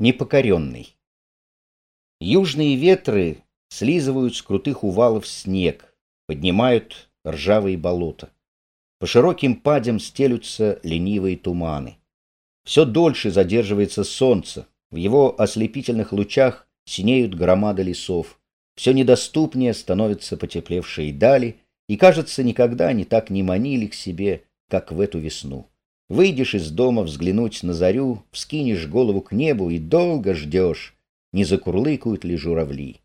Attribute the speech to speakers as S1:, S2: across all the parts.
S1: Непокоренный. Южные ветры слизывают с крутых увалов снег, поднимают ржавые болота. По широким падям стелются ленивые туманы. Все дольше задерживается солнце, в его ослепительных лучах синеют громады лесов. Все недоступнее становятся потеплевшие дали, и, кажется, никогда они так не манили к себе, как в эту весну. Выйдешь из дома взглянуть на зарю, вскинешь голову к небу и долго ждешь, не закурлыкают ли журавли.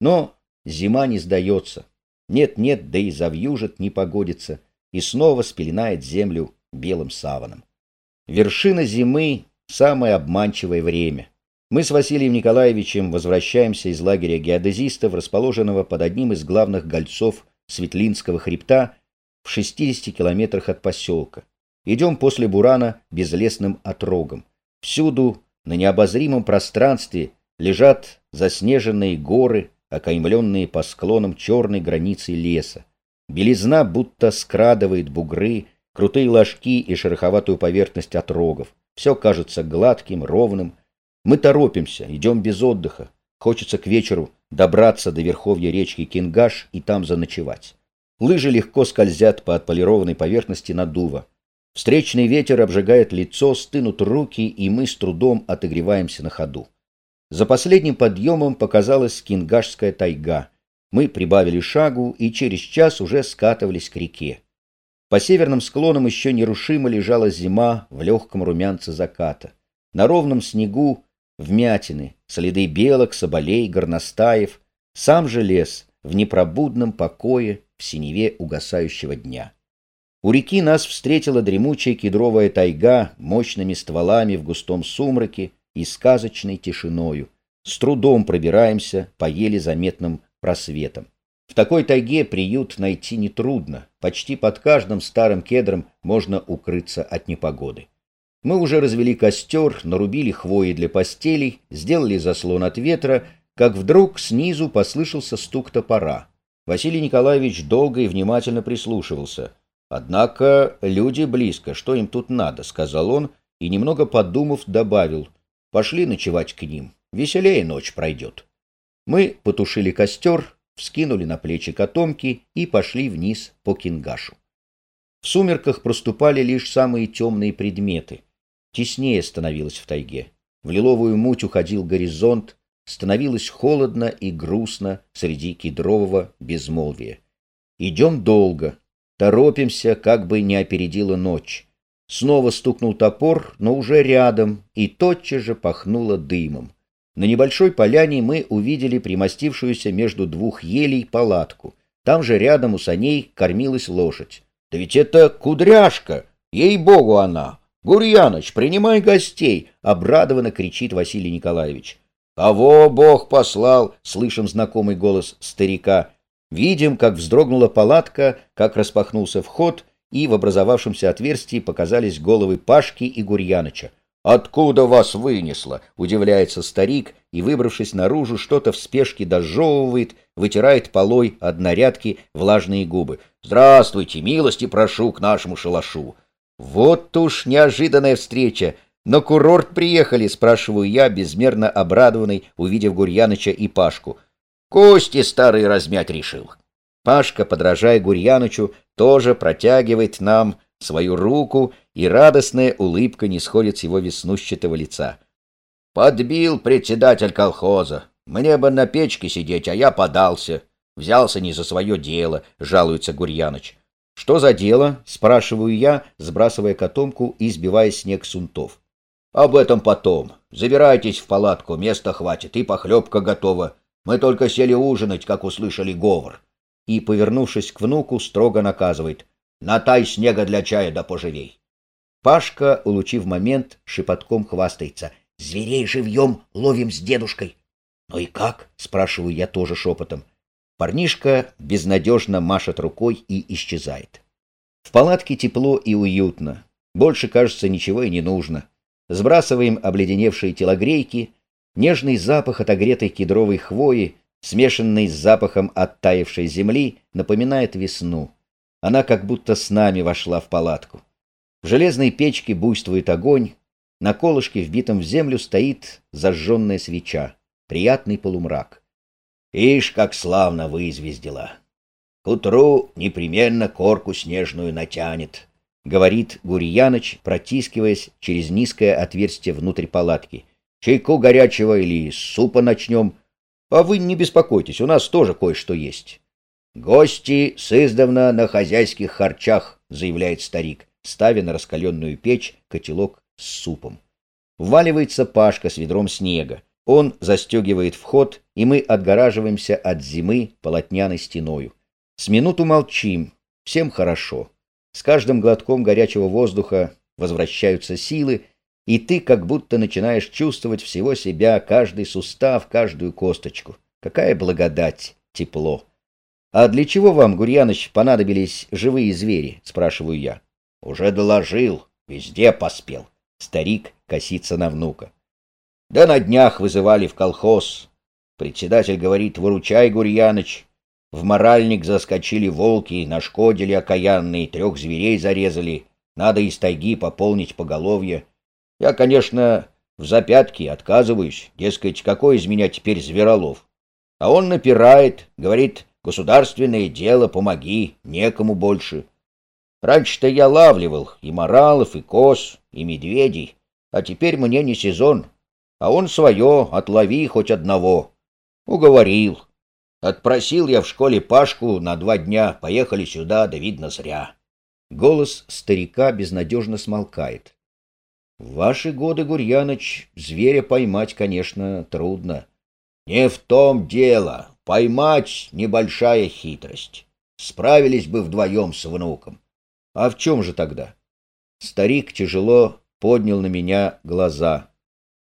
S1: Но зима не сдается. Нет-нет, да и завьюжит, не погодится, и снова спеленает землю белым саваном. Вершина зимы — самое обманчивое время. Мы с Василием Николаевичем возвращаемся из лагеря геодезистов, расположенного под одним из главных гольцов Светлинского хребта в 60 километрах от поселка. Идем после Бурана безлесным отрогом. Всюду, на необозримом пространстве, лежат заснеженные горы, окаймленные по склонам черной границей леса. Белизна будто скрадывает бугры, крутые ложки и шероховатую поверхность отрогов. Все кажется гладким, ровным. Мы торопимся, идем без отдыха. Хочется к вечеру добраться до верховья речки Кингаш и там заночевать. Лыжи легко скользят по отполированной поверхности надува. Встречный ветер обжигает лицо, стынут руки, и мы с трудом отогреваемся на ходу. За последним подъемом показалась Кингашская тайга. Мы прибавили шагу и через час уже скатывались к реке. По северным склонам еще нерушимо лежала зима в легком румянце заката. На ровном снегу вмятины, следы белок, соболей, горностаев, сам же лес в непробудном покое в синеве угасающего дня. У реки нас встретила дремучая кедровая тайга мощными стволами в густом сумраке и сказочной тишиною. С трудом пробираемся по еле заметным просветам. В такой тайге приют найти нетрудно. Почти под каждым старым кедром можно укрыться от непогоды. Мы уже развели костер, нарубили хвои для постелей, сделали заслон от ветра, как вдруг снизу послышался стук топора. Василий Николаевич долго и внимательно прислушивался. «Однако люди близко, что им тут надо?» — сказал он, и, немного подумав, добавил. «Пошли ночевать к ним. Веселее ночь пройдет». Мы потушили костер, вскинули на плечи котомки и пошли вниз по кингашу. В сумерках проступали лишь самые темные предметы. Теснее становилось в тайге. В лиловую муть уходил горизонт, становилось холодно и грустно среди кедрового безмолвия. Идем долго, Торопимся, как бы не опередила ночь. Снова стукнул топор, но уже рядом, и тотчас же пахнуло дымом. На небольшой поляне мы увидели примостившуюся между двух елей палатку. Там же рядом у саней кормилась лошадь. — Да ведь это кудряшка! Ей-богу она! Гурьяныч, принимай гостей! — обрадованно кричит Василий Николаевич. — Кого Бог послал? — слышим знакомый голос старика. Видим, как вздрогнула палатка, как распахнулся вход, и в образовавшемся отверстии показались головы Пашки и Гурьяныча. «Откуда вас вынесло?» — удивляется старик, и, выбравшись наружу, что-то в спешке дожевывает, вытирает полой однорядки влажные губы. «Здравствуйте, милости прошу к нашему шалашу!» «Вот уж неожиданная встреча! На курорт приехали?» — спрашиваю я, безмерно обрадованный, увидев Гурьяныча и Пашку. Кости старые размять решил. Пашка, подражая Гурьянычу, тоже протягивает нам свою руку, и радостная улыбка не сходит с его веснущатого лица. Подбил председатель колхоза. Мне бы на печке сидеть, а я подался. Взялся не за свое дело, жалуется Гурьяныч. Что за дело? спрашиваю я, сбрасывая котомку и сбивая снег с унтов. Об этом потом. Забирайтесь в палатку, места хватит, и похлебка готова. Мы только сели ужинать, как услышали говор. И, повернувшись к внуку, строго наказывает. Натай снега для чая да поживей. Пашка, улучив момент, шепотком хвастается. Зверей живьем ловим с дедушкой. Ну и как? Спрашиваю я тоже шепотом. Парнишка безнадежно машет рукой и исчезает. В палатке тепло и уютно. Больше, кажется, ничего и не нужно. Сбрасываем обледеневшие телогрейки, Нежный запах отогретой кедровой хвои, смешанный с запахом оттаившей земли, напоминает весну. Она как будто с нами вошла в палатку. В железной печке буйствует огонь, На колышке, вбитом в землю, стоит зажженная свеча. Приятный полумрак.
S2: Ишь, как славно вызвездила. К утру непременно корку снежную натянет, —
S1: говорит Гурьяныч, протискиваясь через низкое отверстие внутрь палатки.
S2: — Чайку горячего или супа начнем?
S1: А вы не беспокойтесь, у нас тоже кое-что есть.
S2: — Гости с издавна на хозяйских харчах, — заявляет старик,
S1: ставя на раскаленную печь котелок с супом. Вваливается Пашка с ведром снега. Он застегивает вход, и мы отгораживаемся от зимы полотняной стеною. С минуту молчим, всем хорошо. С каждым глотком горячего воздуха возвращаются силы, и ты как будто начинаешь чувствовать всего себя, каждый сустав, каждую косточку. Какая благодать, тепло. «А для чего вам, Гурьяныч, понадобились живые звери?» — спрашиваю я.
S2: «Уже доложил, везде поспел».
S1: Старик косится на внука.
S2: «Да на днях вызывали в колхоз. Председатель говорит, выручай, Гурьяныч, в моральник заскочили волки, нашкодили окаянные, трех зверей зарезали. Надо из тайги пополнить поголовье. Я, конечно, в запятки отказываюсь. Дескать, какой из меня теперь зверолов? А он напирает, говорит, государственное дело, помоги, некому больше. Раньше-то я лавливал и моралов, и коз, и медведей, а теперь мне не сезон. А он свое, отлови хоть одного. Уговорил. Отпросил я в школе Пашку на два дня, поехали сюда, да видно зря.
S1: Голос старика безнадежно смолкает. В ваши годы, Гурьяныч, зверя поймать, конечно, трудно.
S2: Не в том дело. Поймать — небольшая хитрость. Справились бы вдвоем с внуком.
S1: А в чем же тогда? Старик тяжело поднял на меня глаза.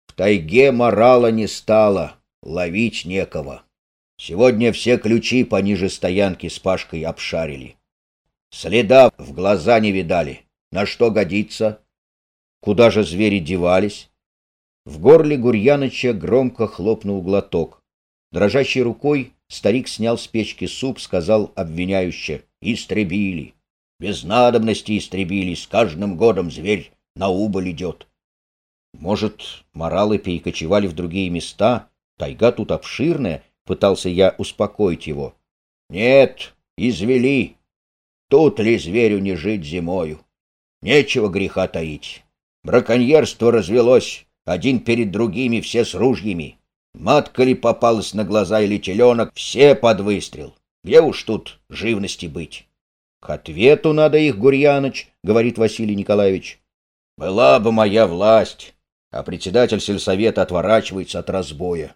S2: В тайге морала не стало, ловить некого. Сегодня все ключи пониже стоянки с Пашкой обшарили. Следа в глаза не видали. На что годится?
S1: Куда же звери девались? В горле Гурьяныча громко хлопнул глоток. Дрожащей рукой старик снял с печки суп, сказал обвиняюще.
S2: Истребили. Без надобности истребили. С каждым годом зверь на убыль идет.
S1: Может, моралы перекочевали в другие места? Тайга тут обширная, Пытался я успокоить его.
S2: Нет, извели. Тут ли зверю не жить зимою? Нечего греха таить. Браконьерство развелось, один перед другими, все с ружьями. Матка ли попалась на глаза или теленок, все под выстрел. Где уж тут живности быть?
S1: — К ответу надо их, Гурьяныч, — говорит Василий Николаевич.
S2: — Была бы моя власть, а председатель сельсовета отворачивается от разбоя.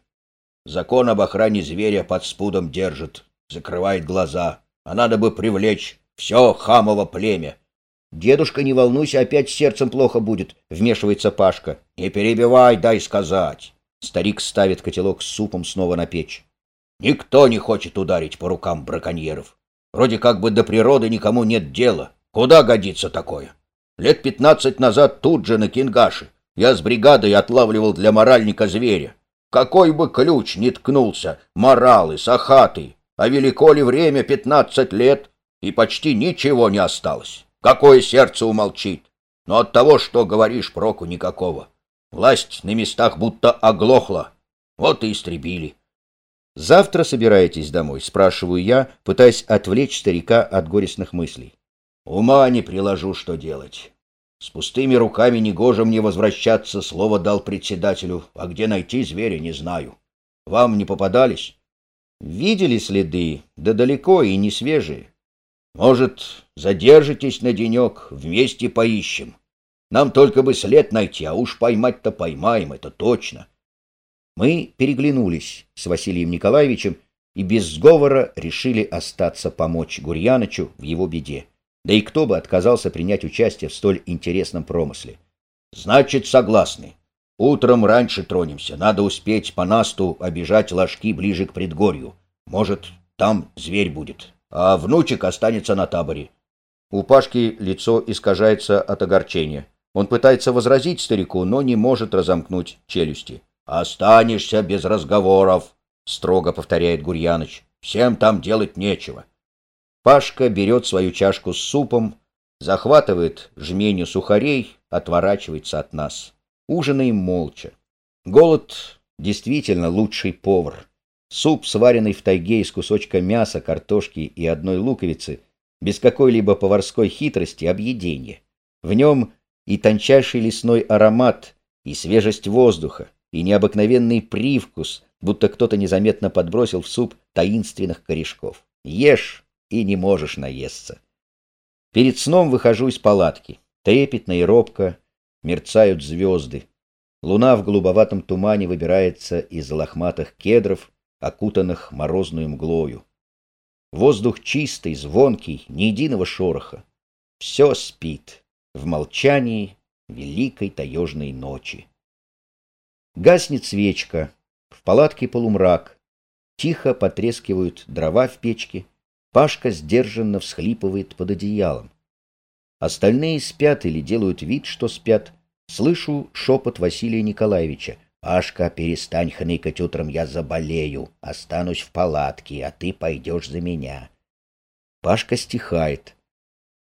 S2: Закон об охране зверя под спудом держит, закрывает глаза. А надо бы привлечь все хамово племя.
S1: Дедушка, не волнуйся, опять сердцем плохо будет, вмешивается Пашка.
S2: Не перебивай, дай сказать.
S1: Старик ставит котелок с супом снова на печь.
S2: Никто не хочет ударить по рукам браконьеров. Вроде как бы до природы никому нет дела. Куда годится такое? Лет пятнадцать назад тут же на Кингаше я с бригадой отлавливал для моральника зверя. Какой бы ключ ни ткнулся, моралы, сахаты, а велико ли время пятнадцать лет, и почти ничего не осталось. Какое сердце умолчит? Но от того, что говоришь, проку никакого. Власть на местах будто оглохла. Вот и истребили.
S1: «Завтра собираетесь домой?» — спрашиваю я, пытаясь отвлечь старика от горестных мыслей.
S2: «Ума не приложу, что делать. С пустыми руками негоже мне возвращаться, слово дал председателю, а где найти зверя, не знаю. Вам не попадались?
S1: Видели следы, да далеко и не свежие.
S2: Может, задержитесь на денек, вместе поищем. Нам только бы след найти, а уж поймать-то поймаем, это точно.
S1: Мы переглянулись с Василием Николаевичем и без сговора решили остаться помочь Гурьянычу в его беде. Да и кто бы отказался принять участие в столь интересном промысле?
S2: Значит, согласны. Утром раньше тронемся. Надо успеть по насту обижать ложки ближе к предгорью. Может, там зверь будет. А внучек останется на таборе.
S1: У Пашки лицо искажается от огорчения. Он пытается возразить старику, но не может разомкнуть челюсти.
S2: «Останешься без разговоров», — строго повторяет Гурьяныч. «Всем там делать нечего.
S1: Пашка берет свою чашку с супом, захватывает жменю сухарей, отворачивается от нас. Ужинаем молча. Голод действительно лучший повар. Суп, сваренный в тайге из кусочка мяса, картошки и одной луковицы, без какой-либо поварской хитрости, объедение. В нем и тончайший лесной аромат, и свежесть воздуха, и необыкновенный привкус, будто кто-то незаметно подбросил в суп таинственных корешков. Ешь и не можешь наесться. Перед сном выхожу из палатки. Трепетно и робко мерцают звезды. Луна в голубоватом тумане выбирается из лохматых кедров, окутанных морозную мглою. Воздух чистый, звонкий, ни единого шороха. Все спит в молчании великой таежной ночи. Гаснет свечка, в палатке полумрак, тихо потрескивают дрова в печке, Пашка сдержанно всхлипывает под одеялом. Остальные спят или делают вид, что спят. Слышу шепот Василия Николаевича. «Пашка, перестань хныкать утром, я заболею. Останусь в палатке, а ты пойдешь за меня». Пашка стихает.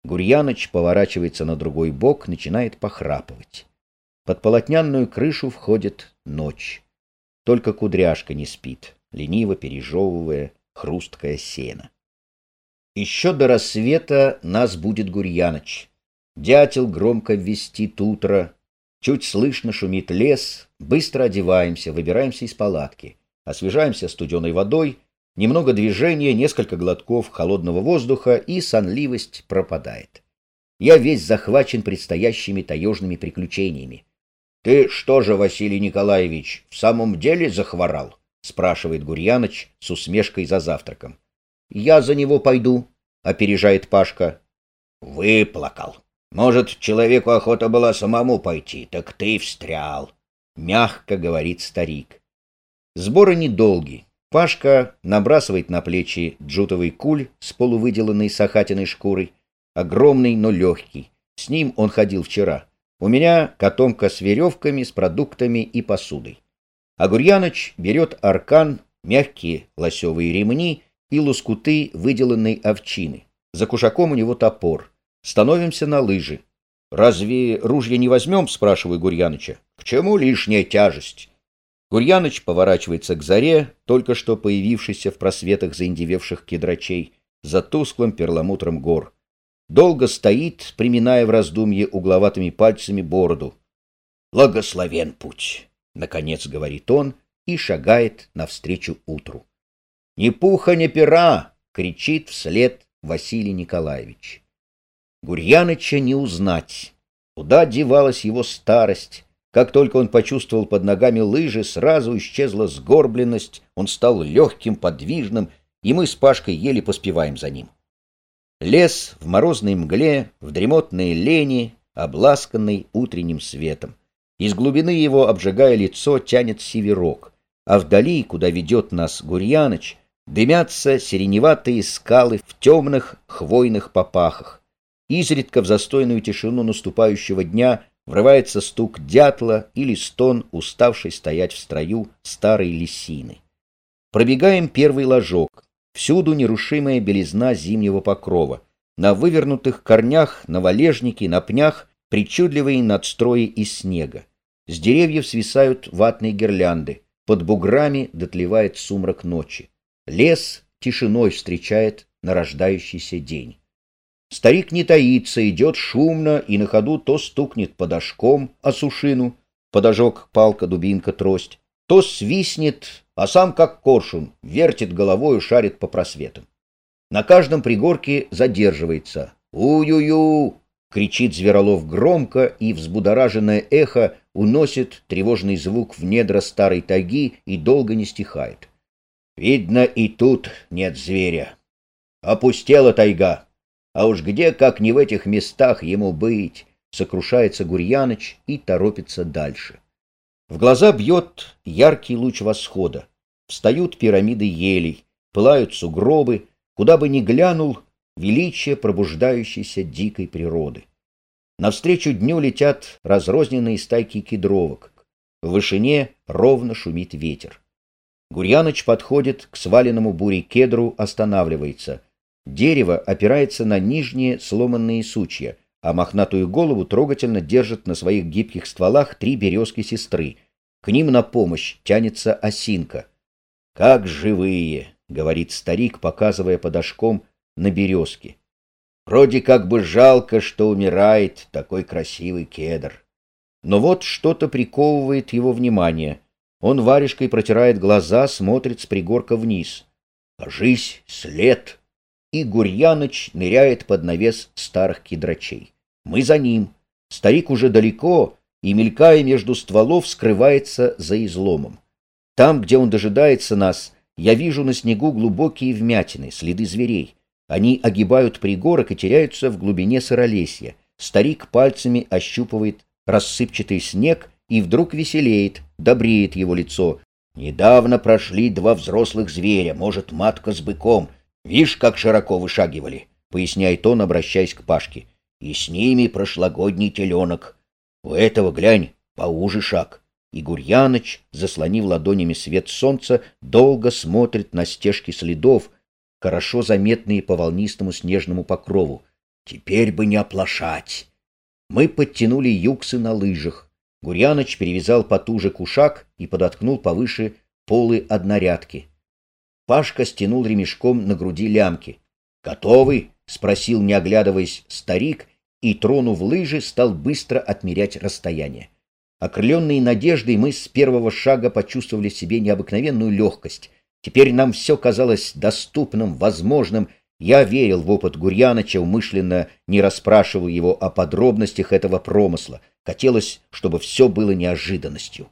S1: Гурьяныч поворачивается на другой бок, начинает похрапывать. Под полотняную крышу входит ночь. Только кудряшка не спит, лениво пережевывая хрусткое сено. Еще до рассвета нас будет Гурьяныч. Дятел громко вестит утро. Чуть слышно шумит лес. Быстро одеваемся, выбираемся из палатки. Освежаемся студеной водой. Немного движения, несколько глотков холодного воздуха, и сонливость пропадает. Я весь захвачен предстоящими таежными приключениями. — Ты что же, Василий Николаевич, в самом деле захворал? — спрашивает Гурьяныч с усмешкой за завтраком. Я за него пойду, опережает Пашка. Выплакал. Может, человеку охота была самому пойти, так ты встрял, мягко говорит старик. Сборы недолги. Пашка набрасывает на плечи джутовый куль с полувыделанной сахатиной шкурой, огромный, но легкий. С ним он ходил вчера. У меня котомка с веревками, с продуктами и посудой. А Гурьяныч берет аркан, мягкие лосевые ремни и лоскуты выделанной овчины. За кушаком у него топор. Становимся на лыжи. «Разве ружья не возьмем?» — спрашиваю Гурьяныча. «К чему лишняя тяжесть?» Гурьяныч поворачивается к заре, только что появившейся в просветах заиндевевших кедрачей, за тусклым перламутром гор. Долго стоит, приминая в раздумье угловатыми пальцами бороду. «Благословен путь!» — наконец говорит он и шагает навстречу утру. «Ни пуха, ни пера!» — кричит вслед Василий Николаевич. Гурьяныча не узнать. Куда девалась его старость? Как только он почувствовал под ногами лыжи, сразу исчезла сгорбленность, он стал легким, подвижным, и мы с Пашкой еле поспеваем за ним. Лес в морозной мгле, в дремотной лени, обласканный утренним светом. Из глубины его, обжигая лицо, тянет северок, а вдали, куда ведет нас Гурьяныч, Дымятся сиреневатые скалы в темных хвойных попахах. Изредка в застойную тишину наступающего дня врывается стук дятла или стон, уставший стоять в строю старой лисины. Пробегаем первый ложок. Всюду нерушимая белизна зимнего покрова. На вывернутых корнях, на валежнике, на пнях причудливые надстрои из снега. С деревьев свисают ватные гирлянды. Под буграми дотлевает сумрак ночи. Лес тишиной встречает нарождающийся день. Старик не таится, идет шумно и на ходу то стукнет подошком о сушину, подожок палка, дубинка, трость, то свистнет, а сам, как коршун, вертит головой и шарит по просветам. На каждом пригорке задерживается. «У-ю-ю!» — кричит Зверолов громко, и взбудораженное эхо уносит тревожный звук в недра старой тайги и долго не стихает. Видно, и тут нет зверя. Опустела тайга. А уж где, как не в этих местах, ему быть? Сокрушается Гурьяныч и торопится дальше. В глаза бьет яркий луч восхода. Встают пирамиды елей, пылают сугробы. Куда бы ни глянул, величие пробуждающейся дикой природы. Навстречу дню летят разрозненные стайки кедровок. В вышине ровно шумит ветер. Гурьяныч подходит к сваленному бурей кедру, останавливается. Дерево опирается на нижние сломанные сучья, а мохнатую голову трогательно держат на своих гибких стволах три березки-сестры. К ним на помощь тянется осинка. «Как живые!» — говорит старик, показывая подошком на березки. «Вроде как бы жалко, что умирает такой красивый кедр». Но вот что-то приковывает его внимание. Он варежкой протирает глаза, смотрит с пригорка вниз. «Кажись, след!» И Гурьяныч ныряет под навес старых кедрачей. Мы за ним. Старик уже далеко, и, мелькая между стволов, скрывается за изломом. Там, где он дожидается нас, я вижу на снегу глубокие вмятины, следы зверей. Они огибают пригорок и теряются в глубине сыролесья. Старик пальцами ощупывает рассыпчатый снег и вдруг веселеет, добреет его лицо. Недавно прошли два взрослых зверя, может, матка с быком. Вишь, как широко вышагивали, — поясняет он, обращаясь к Пашке. И с ними прошлогодний теленок. У этого, глянь, поуже шаг. И Гурьяныч, заслонив ладонями свет солнца, долго смотрит на стежки следов, хорошо заметные по волнистому снежному покрову. Теперь бы не оплошать. Мы подтянули юксы на лыжах. Гурьяныч перевязал потуже кушак и подоткнул повыше полы однорядки. Пашка стянул ремешком на груди лямки. «Готовы?» — спросил, не оглядываясь, старик, и, тронув лыжи, стал быстро отмерять расстояние. Окрыленные надеждой, мы с первого шага почувствовали в себе необыкновенную легкость. Теперь нам все казалось доступным, возможным. Я верил в опыт Гурьяныча, умышленно не расспрашивал его о подробностях этого промысла. Хотелось, чтобы все было неожиданностью.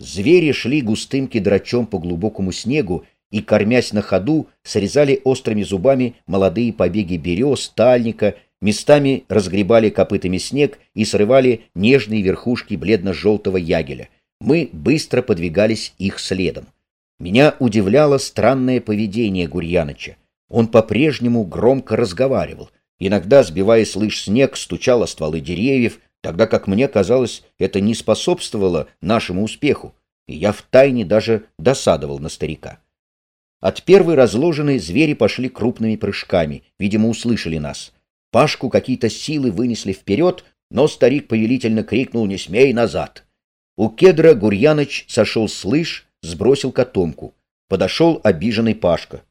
S1: Звери шли густым кедрачом по глубокому снегу, и, кормясь на ходу, срезали острыми зубами молодые побеги берез, тальника, местами разгребали копытами снег и срывали нежные верхушки бледно-желтого ягеля. Мы быстро подвигались их следом. Меня удивляло странное поведение Гурьяныча. Он по-прежнему громко разговаривал, иногда, сбивая с лыж снег, стучал о стволы деревьев, тогда как мне казалось, это не способствовало нашему успеху, и я втайне даже досадовал на старика. От первой разложенной звери пошли крупными прыжками, видимо, услышали нас. Пашку какие-то силы вынесли вперед, но старик повелительно крикнул «Не смей назад!». У кедра Гурьяныч сошел с лыж, сбросил котомку. Подошел обиженный Пашка.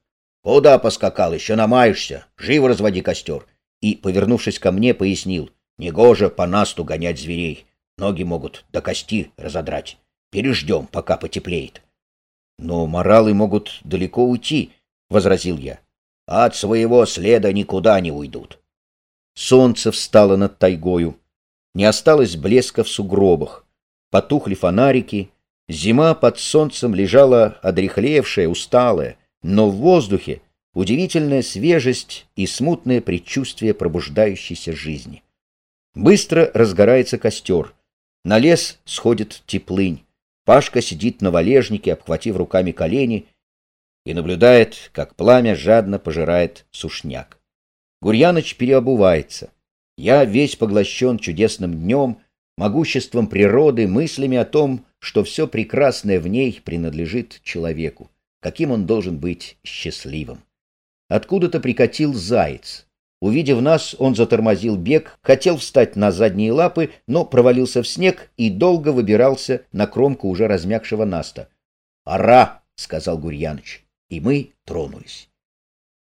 S1: «Куда поскакал? Еще намаешься? Живо разводи костер!» И, повернувшись ко мне, пояснил. «Негоже по насту гонять зверей. Ноги могут до кости разодрать. Переждем, пока потеплеет». Но моралы могут далеко уйти, — возразил я. От своего следа никуда не уйдут. Солнце встало над тайгою. Не осталось блеска в сугробах. Потухли фонарики. Зима под солнцем лежала одрехлевшая, усталая, но в воздухе удивительная свежесть и смутное предчувствие пробуждающейся жизни. Быстро разгорается костер. На лес сходит теплынь. Пашка сидит на валежнике, обхватив руками колени, и наблюдает, как пламя жадно пожирает сушняк. Гурьяныч переобувается. Я весь поглощен чудесным днем, могуществом природы, мыслями о том, что все прекрасное в ней принадлежит человеку, каким он должен быть счастливым. Откуда-то прикатил заяц. Увидев нас, он затормозил бег, хотел встать на задние лапы, но провалился в снег и долго выбирался на кромку уже размягшего наста. «Ара!» — сказал Гурьяныч, и мы тронулись.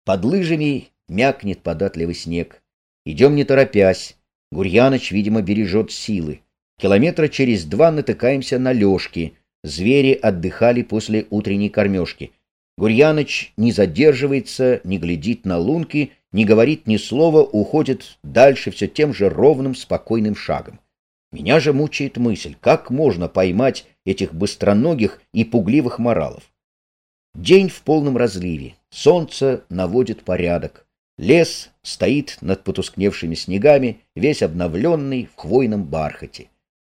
S1: Под лыжами мякнет податливый снег. Идем не торопясь. Гурьяныч, видимо, бережет силы. Километра через два натыкаемся на лёжки. Звери отдыхали после утренней кормежки. Гурьяныч не задерживается, не глядит на лунки — не говорит ни слова, уходит дальше все тем же ровным, спокойным шагом. Меня же мучает мысль, как можно поймать этих быстроногих и пугливых моралов. День в полном разливе, солнце наводит порядок. Лес стоит над потускневшими снегами, весь обновленный в хвойном бархате.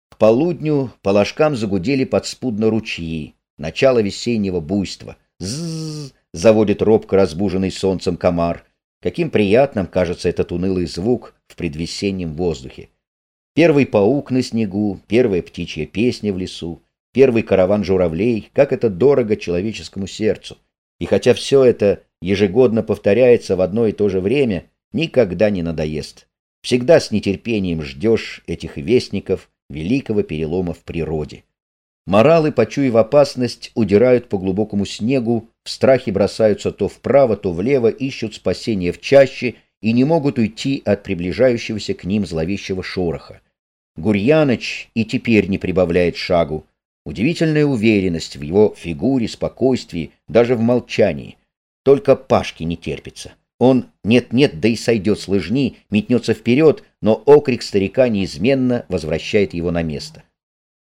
S1: К полудню по ложкам загудели подспудно ручьи, начало весеннего буйства. Зззз заводит робко разбуженный солнцем комар. Каким приятным кажется этот унылый звук в предвесеннем воздухе. Первый паук на снегу, первая птичья песня в лесу, первый караван журавлей, как это дорого человеческому сердцу. И хотя все это ежегодно повторяется в одно и то же время, никогда не надоест. Всегда с нетерпением ждешь этих вестников великого перелома в природе. Моралы, почуяв опасность, удирают по глубокому снегу, в страхе бросаются то вправо, то влево, ищут спасения в чаще и не могут уйти от приближающегося к ним зловещего шороха. Гурьяныч и теперь не прибавляет шагу. Удивительная уверенность в его фигуре, спокойствии, даже в молчании. Только Пашке не терпится. Он нет-нет, да и сойдет с лыжни, метнется вперед, но окрик старика неизменно возвращает его на место.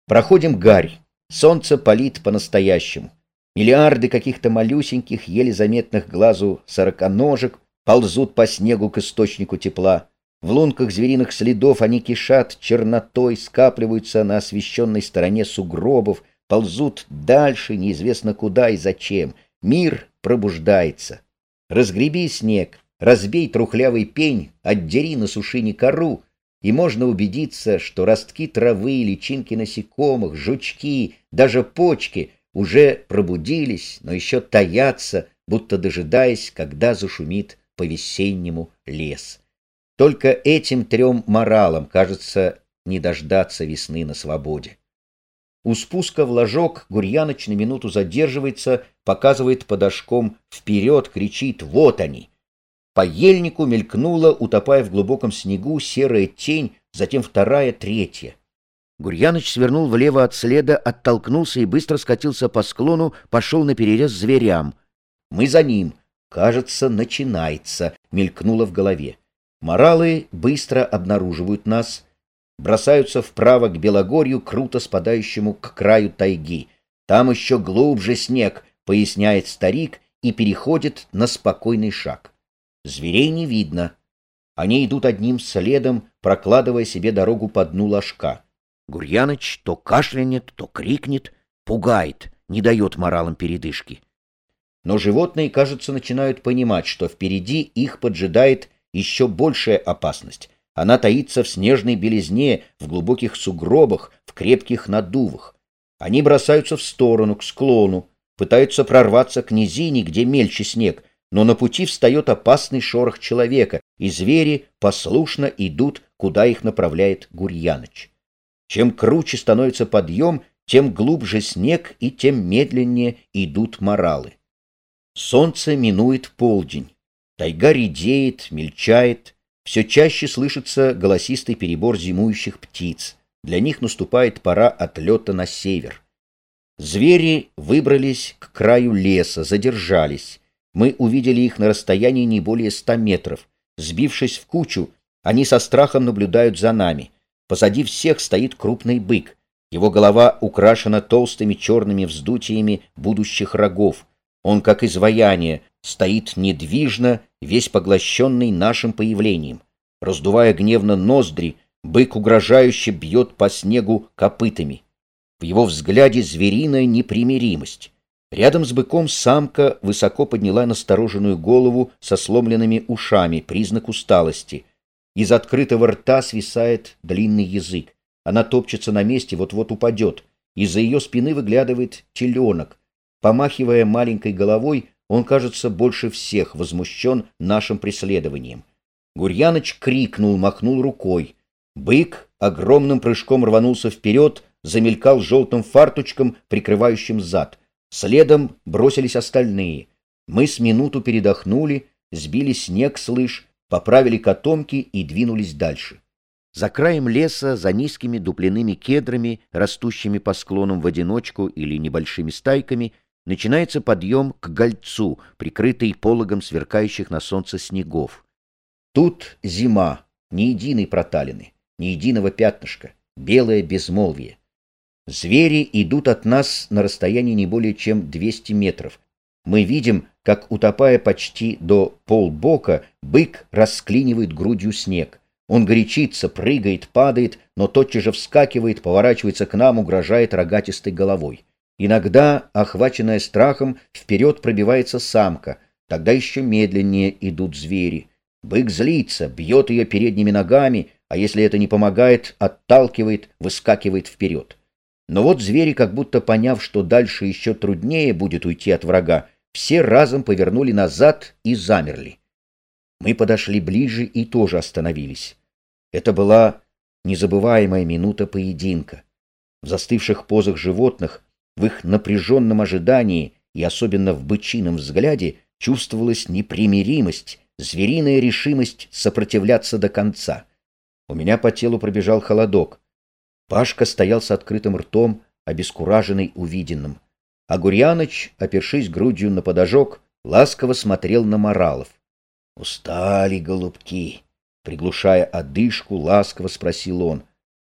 S1: Проходим гарь. Солнце палит по-настоящему. Миллиарды каких-то малюсеньких, еле заметных глазу сороконожек ползут по снегу к источнику тепла. В лунках звериных следов они кишат чернотой, скапливаются на освещенной стороне сугробов, ползут дальше, неизвестно куда и зачем. Мир пробуждается. Разгреби снег, разбей трухлявый пень, отдери на сушине кору, и можно убедиться, что ростки травы, личинки насекомых, жучки, даже почки уже пробудились, но еще таятся, будто дожидаясь, когда зашумит по-весеннему лес. Только этим трем моралам, кажется, не дождаться весны на свободе. У спуска в ложок Гурьяныч на минуту задерживается, показывает подошком вперед, кричит «Вот они!». По ельнику мелькнула, утопая в глубоком снегу, серая тень, затем вторая, третья. Гурьяныч свернул влево от следа, оттолкнулся и быстро скатился по склону, пошел на перерез зверям. Мы за ним. Кажется, начинается, мелькнуло в голове. Моралы быстро обнаруживают нас, бросаются вправо к Белогорью, круто спадающему к краю тайги. Там еще глубже снег, поясняет старик и переходит на спокойный шаг. Зверей не видно. Они идут одним следом, прокладывая себе дорогу по дну ложка. Гурьяныч то кашлянет, то крикнет, пугает, не дает моралам передышки. Но животные, кажется, начинают понимать, что впереди их поджидает еще большая опасность. Она таится в снежной белизне, в глубоких сугробах, в крепких надувах. Они бросаются в сторону, к склону, пытаются прорваться к низине, где мельче снег, но на пути встает опасный шорох человека, и звери послушно идут, куда их направляет Гурьяныч. Чем круче становится подъем, тем глубже снег и тем медленнее идут моралы. Солнце минует полдень. Тайга редеет, мельчает, все чаще слышится голосистый перебор зимующих птиц. Для них наступает пора отлета на север. Звери выбрались к краю леса, задержались. Мы увидели их на расстоянии не более ста метров. Сбившись в кучу, они со страхом наблюдают за нами. Позади всех стоит крупный бык. Его голова украшена толстыми черными вздутиями будущих рогов. Он, как изваяние, стоит недвижно, весь поглощенный нашим появлением. Раздувая гневно ноздри, бык угрожающе бьет по снегу копытами. В его взгляде звериная непримиримость. Рядом с быком самка высоко подняла настороженную голову со сломленными ушами, признак усталости. Из открытого рта свисает длинный язык. Она топчется на месте, вот-вот упадет. Из-за ее спины выглядывает теленок. Помахивая маленькой головой, он, кажется, больше всех возмущен нашим преследованием. Гурьяныч крикнул, махнул рукой. Бык огромным прыжком рванулся вперед, замелькал желтым фартучком, прикрывающим зад. Следом бросились остальные. Мы с минуту передохнули, сбили снег с лыж, поправили котомки и двинулись дальше. За краем леса, за низкими дупляными кедрами, растущими по склонам в одиночку или небольшими стайками, начинается подъем к гольцу, прикрытый пологом сверкающих на солнце снегов. Тут зима, ни единой проталины, ни единого пятнышка, белое безмолвие. Звери идут от нас на расстоянии не более чем 200 метров. Мы видим, как, утопая почти до полбока, бык расклинивает грудью снег. Он горячится, прыгает, падает, но тотчас же вскакивает, поворачивается к нам, угрожает рогатистой головой. Иногда, охваченная страхом, вперед пробивается самка, тогда еще медленнее идут звери. Бык злится, бьет ее передними ногами, а если это не помогает, отталкивает, выскакивает вперед. Но вот звери, как будто поняв, что дальше еще труднее будет уйти от врага, все разом повернули назад и замерли. Мы подошли ближе и тоже остановились. Это была незабываемая минута поединка. В застывших позах животных, в их напряженном ожидании и особенно в бычином взгляде чувствовалась непримиримость, звериная решимость сопротивляться до конца. У меня по телу пробежал холодок. Пашка стоял с открытым ртом, обескураженный увиденным. А Гурьяныч, опершись грудью на подожок, ласково смотрел на моралов. «Устали, голубки!» Приглушая одышку, ласково спросил он.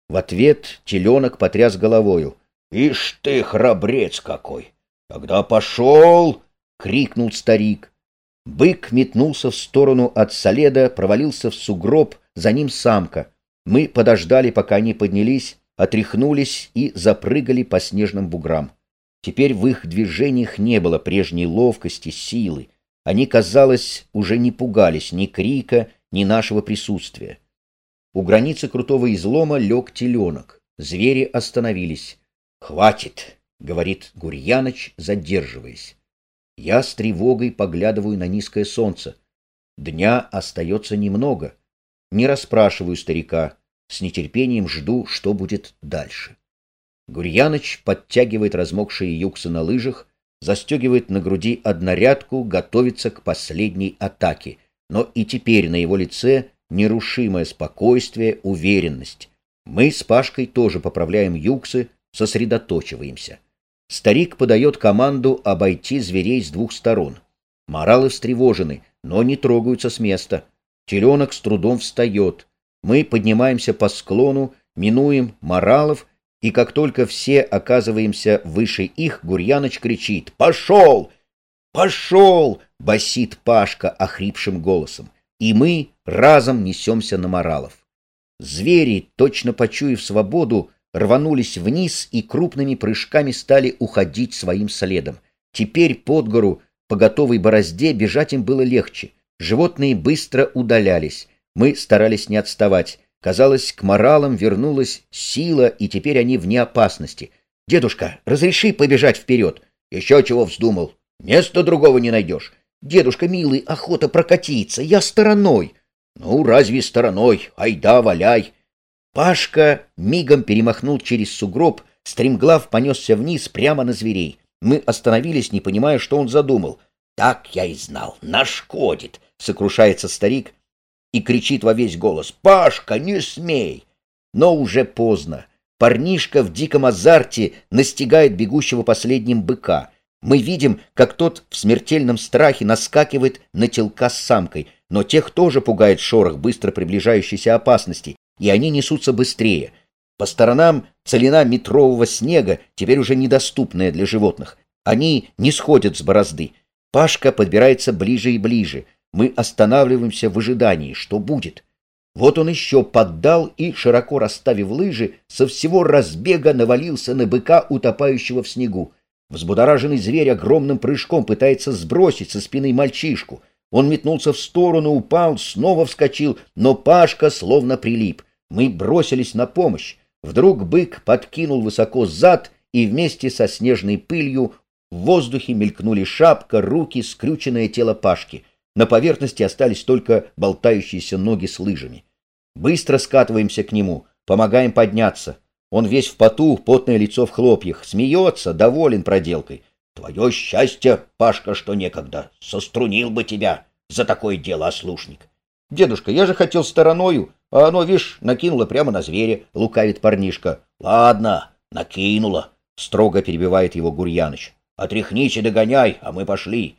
S1: В ответ теленок потряс головою. «Ишь ты, храбрец какой! Когда пошел!» — крикнул старик. Бык метнулся в сторону от соледа, провалился в сугроб, за ним самка. Мы подождали, пока они поднялись, отряхнулись и запрыгали по снежным буграм. Теперь в их движениях не было прежней ловкости, силы. Они, казалось, уже не пугались ни крика, ни нашего присутствия. У границы крутого излома лег теленок. Звери остановились. «Хватит!» — говорит Гурьяныч, задерживаясь. Я с тревогой поглядываю на низкое солнце. Дня остается немного. Не расспрашиваю старика. С нетерпением жду, что будет дальше. Гурьяныч подтягивает размокшие юксы на лыжах, застегивает на груди однорядку, готовится к последней атаке. Но и теперь на его лице нерушимое спокойствие, уверенность. Мы с Пашкой тоже поправляем юксы, сосредоточиваемся. Старик подает команду обойти зверей с двух сторон. Моралы встревожены, но не трогаются с места. Теленок с трудом встает. Мы поднимаемся по склону, минуем моралов, и как только все оказываемся выше их, Гурьяныч кричит «Пошел! Пошел!» — басит Пашка охрипшим голосом. И мы разом несемся на моралов. Звери, точно почуяв свободу, рванулись вниз и крупными прыжками стали уходить своим следом. Теперь под гору, по готовой борозде, бежать им было легче. Животные быстро удалялись. Мы старались не отставать. Казалось, к моралам вернулась сила, и теперь они вне опасности. «Дедушка, разреши побежать вперед!» «Еще чего вздумал? Места другого не найдешь!» «Дедушка, милый, охота прокатиться, я стороной!» «Ну, разве стороной? Айда, валяй!» Пашка мигом перемахнул через сугроб, стремглав понесся вниз прямо на зверей. Мы остановились, не понимая, что он задумал. «Так я и знал, нашкодит!» — сокрушается старик и кричит во весь голос. «Пашка, не смей!» Но уже поздно. Парнишка в диком азарте настигает бегущего последним быка. Мы видим, как тот в смертельном страхе наскакивает на телка с самкой, но тех тоже пугает шорох быстро приближающейся опасности, и они несутся быстрее. По сторонам целина метрового снега, теперь уже недоступная для животных. Они не сходят с борозды. Пашка подбирается ближе и ближе. Мы останавливаемся в ожидании, что будет. Вот он еще поддал и, широко расставив лыжи, со всего разбега навалился на быка, утопающего в снегу. Взбудораженный зверь огромным прыжком пытается сбросить со спины мальчишку. Он метнулся в сторону, упал, снова вскочил, но Пашка словно прилип. Мы бросились на помощь. Вдруг бык подкинул высоко зад, и вместе со снежной пылью в воздухе мелькнули шапка, руки, скрюченное тело Пашки. На поверхности остались только болтающиеся ноги с лыжами. Быстро скатываемся к нему, помогаем подняться. Он весь в поту, потное лицо в хлопьях, смеется, доволен проделкой. Твое счастье, Пашка, что некогда, сострунил бы тебя за такое дело, ослушник. Дедушка, я же хотел стороною, а оно, видишь, накинуло прямо на зверя, лукавит парнишка. Ладно, накинуло, строго перебивает его Гурьяныч. Отряхнись и догоняй, а мы пошли.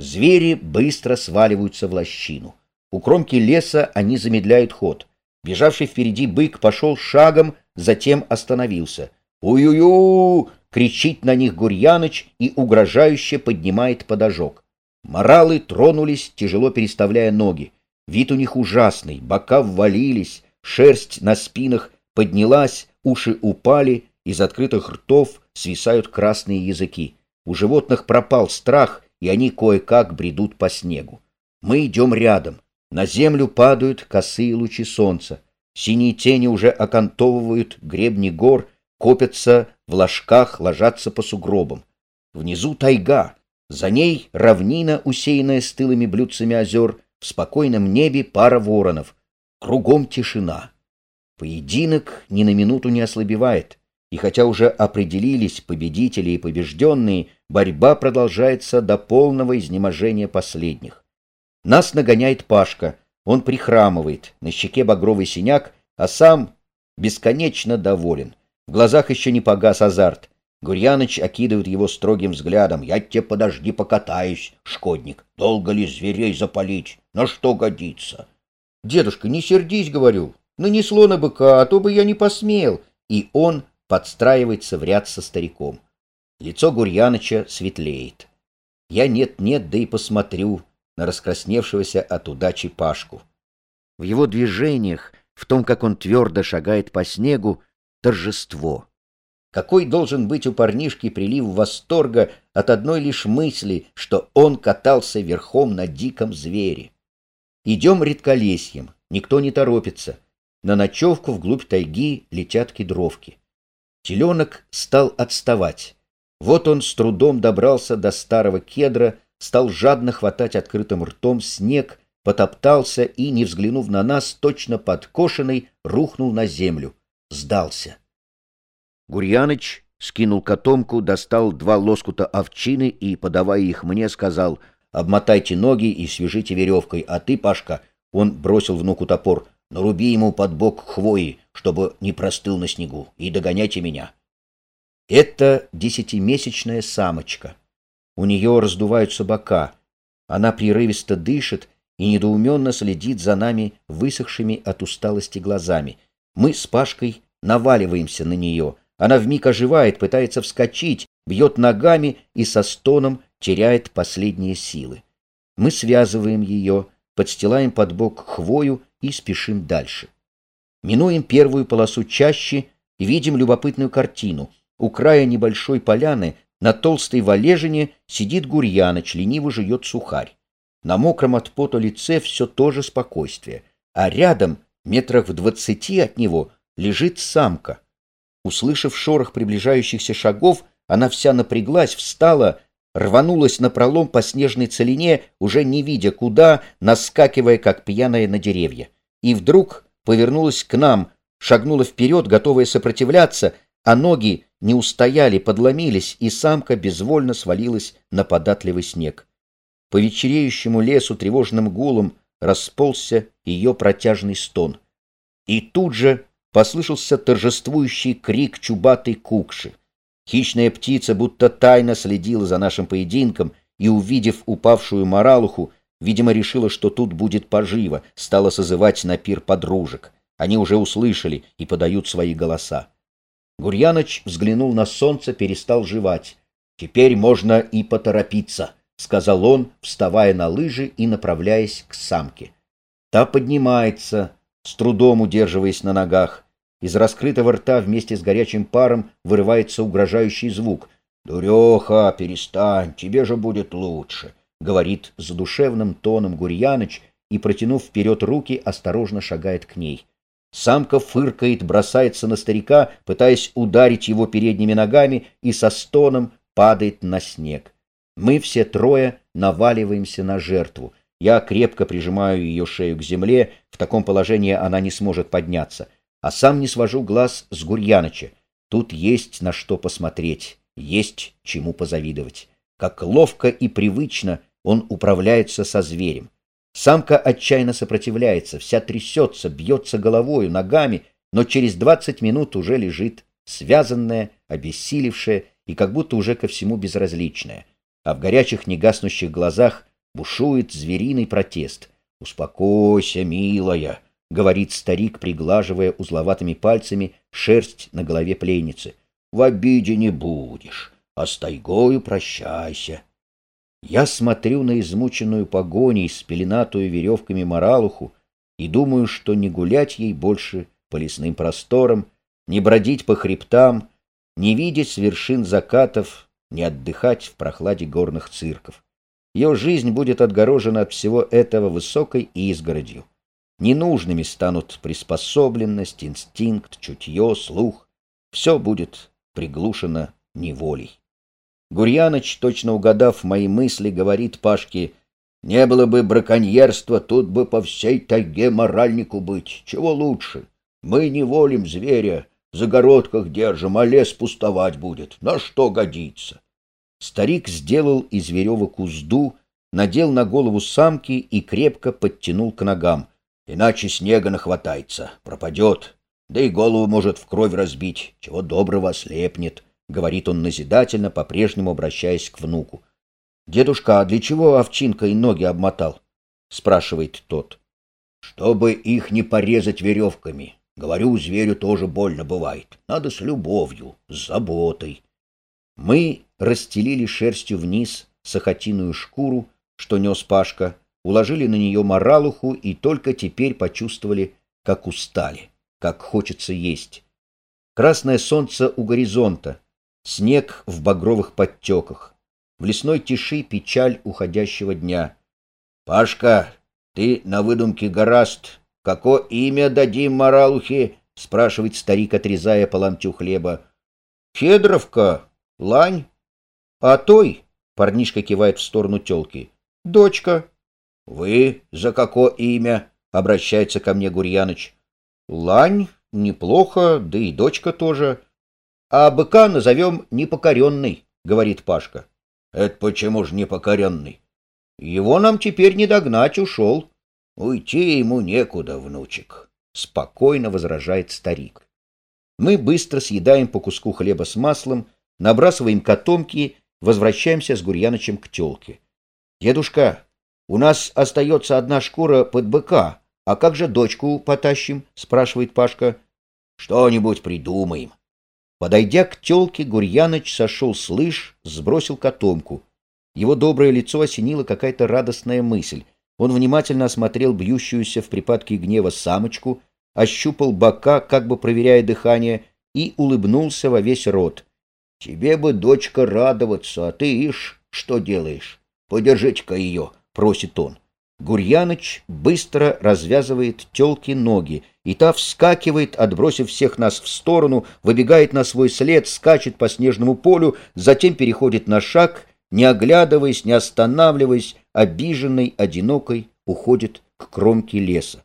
S1: Звери быстро сваливаются в лощину. У кромки леса они замедляют ход. Бежавший впереди бык пошел шагом, затем остановился. «Ую-ю!» — кричит на них Гурьяныч и угрожающе поднимает подожок. Моралы тронулись, тяжело переставляя ноги. Вид у них ужасный, бока ввалились, шерсть на спинах поднялась, уши упали, из открытых ртов свисают красные языки. У животных пропал страх, и они кое-как бредут по снегу. Мы идем рядом. На землю падают косые лучи солнца. Синие тени уже окантовывают гребни гор, копятся в ложках, ложатся по сугробам. Внизу тайга, за ней равнина, усеянная стылыми блюдцами озер, в спокойном небе пара воронов. Кругом тишина. Поединок ни на минуту не ослабевает, и хотя уже определились победители и побежденные, борьба продолжается до полного изнеможения последних. Нас нагоняет Пашка, он прихрамывает, на щеке багровый синяк, а сам бесконечно доволен. В глазах еще не погас азарт. Гурьяныч окидывает его строгим взглядом. «Я тебе подожди покатаюсь, шкодник. Долго ли зверей запалить? На что годится?» «Дедушка, не сердись, — говорю. Нанесло на быка, а то бы я не посмел». И он подстраивается в ряд со стариком. Лицо Гурьяныча светлеет. Я нет-нет, да и посмотрю на раскрасневшегося от удачи Пашку. В его движениях, в том, как он твердо шагает по снегу, торжество. Какой должен быть у парнишки прилив восторга от одной лишь мысли, что он катался верхом на диком звере. Идем редколесьем, никто не торопится. На ночевку вглубь тайги летят кедровки. Теленок стал отставать. Вот он с трудом добрался до старого кедра, стал жадно хватать открытым ртом снег, потоптался и, не взглянув на нас, точно подкошенный, рухнул на землю. Сдался. Гурьяныч скинул котомку, достал два лоскута овчины и, подавая их мне, сказал «Обмотайте ноги и свяжите веревкой, а ты, Пашка...» Он бросил внуку топор. «Наруби ему под бок хвои, чтобы не простыл на снегу, и догоняйте меня». Это десятимесячная самочка. У нее раздуваются бока. Она прерывисто дышит и недоуменно следит за нами высохшими от усталости глазами. Мы с Пашкой наваливаемся на нее — она вмиг оживает, пытается вскочить, бьет ногами и со стоном теряет последние силы. Мы связываем ее, подстилаем под бок хвою и спешим дальше. Минуем первую полосу чаще и видим любопытную картину. У края небольшой поляны на толстой валежине сидит гурьяныч, лениво жует сухарь. На мокром от пота лице все то же спокойствие, а рядом, метрах в двадцати от него, лежит самка — Услышав шорох приближающихся шагов, она вся напряглась, встала, рванулась на пролом по снежной целине, уже не видя куда, наскакивая, как пьяная на деревья. И вдруг повернулась к нам, шагнула вперед, готовая сопротивляться, а ноги не устояли, подломились, и самка безвольно свалилась на податливый снег. По вечереющему лесу тревожным гулом расползся ее протяжный стон. И тут же послышался торжествующий крик чубатой кукши. Хищная птица будто тайно следила за нашим поединком и, увидев упавшую моралуху, видимо, решила, что тут будет поживо, стала созывать на пир подружек. Они уже услышали и подают свои голоса. Гурьяныч взглянул на солнце, перестал жевать. «Теперь можно и поторопиться», — сказал он, вставая на лыжи и направляясь к самке. Та поднимается, с трудом удерживаясь на ногах. Из раскрытого рта вместе с горячим паром вырывается угрожающий звук. «Дуреха, перестань, тебе же будет лучше», — говорит задушевным тоном Гурьяныч и, протянув вперед руки, осторожно шагает к ней. Самка фыркает, бросается на старика, пытаясь ударить его передними ногами, и со стоном падает на снег. Мы все трое наваливаемся на жертву. Я крепко прижимаю ее шею к земле, в таком положении она не сможет подняться, а сам не свожу глаз с Гурьяныча. Тут есть на что посмотреть, есть чему позавидовать. Как ловко и привычно он управляется со зверем. Самка отчаянно сопротивляется, вся трясется, бьется головою, ногами, но через двадцать минут уже лежит связанная, обессилевшая и как будто уже ко всему безразличная. А в горячих негаснущих глазах Бушует звериный протест. «Успокойся, милая», — говорит старик, приглаживая узловатыми пальцами шерсть на голове пленницы. «В обиде не будешь, а с тайгою прощайся». Я смотрю на измученную погоней, спеленатую веревками моралуху, и думаю, что не гулять ей больше по лесным просторам, не бродить по хребтам, не видеть с вершин закатов, не отдыхать в прохладе горных цирков. Ее жизнь будет отгорожена от всего этого высокой изгородью. Ненужными станут приспособленность, инстинкт, чутье, слух. Все будет приглушено неволей. Гурьяныч, точно угадав мои мысли, говорит Пашке, «Не было бы браконьерства, тут бы по всей тайге моральнику быть. Чего лучше?
S2: Мы не волим зверя, в загородках держим, а лес пустовать будет. На что годится?
S1: Старик сделал из веревок узду, надел на голову самки и крепко подтянул к ногам.
S2: Иначе снега нахватается, пропадет, да и голову может в кровь разбить, чего доброго ослепнет, — говорит он назидательно, по-прежнему обращаясь к внуку.
S1: — Дедушка, а для чего овчинка и ноги обмотал? — спрашивает тот.
S2: — Чтобы их не порезать веревками. Говорю, зверю тоже больно бывает. Надо с любовью, с заботой.
S1: Мы расстелили шерстью вниз сахатиную шкуру, что нес Пашка, уложили на нее моралуху и только теперь почувствовали, как устали, как хочется есть. Красное солнце у горизонта, снег в багровых подтеках, в лесной тиши печаль уходящего дня.
S2: — Пашка, ты на выдумке гораст, Какое имя дадим Моралухе? — спрашивает старик, отрезая по хлеба.
S1: — Федоровка, Лань. А той, — парнишка кивает в сторону телки, — дочка.
S2: — Вы за какое имя? — обращается ко мне Гурьяныч.
S1: — Лань, неплохо, да и дочка тоже. А быка назовем непокоренный, — говорит Пашка.
S2: — Это почему же непокоренный?
S1: — Его нам теперь не догнать, ушел.
S2: Уйти ему некуда, внучек, —
S1: спокойно возражает старик. Мы быстро съедаем по куску хлеба с маслом, набрасываем котомки, возвращаемся с Гурьянычем к телке. — Дедушка, у нас остается одна шкура под быка, а как же дочку потащим? — спрашивает Пашка.
S2: — Что-нибудь придумаем.
S1: Подойдя к телке, Гурьяныч сошел с лыж, сбросил котомку. Его доброе лицо осенила какая-то радостная мысль. Он внимательно осмотрел бьющуюся в припадке гнева самочку, ощупал бока, как бы проверяя дыхание, и улыбнулся во весь рот.
S2: — Тебе бы, дочка, радоваться, а ты, ишь, что делаешь? Подержите-ка ее, — просит он.
S1: Гурьяныч быстро развязывает телки ноги, и та вскакивает, отбросив всех нас в сторону, выбегает на свой след, скачет по снежному полю, затем переходит на шаг не оглядываясь, не останавливаясь, обиженной, одинокой, уходит к кромке леса.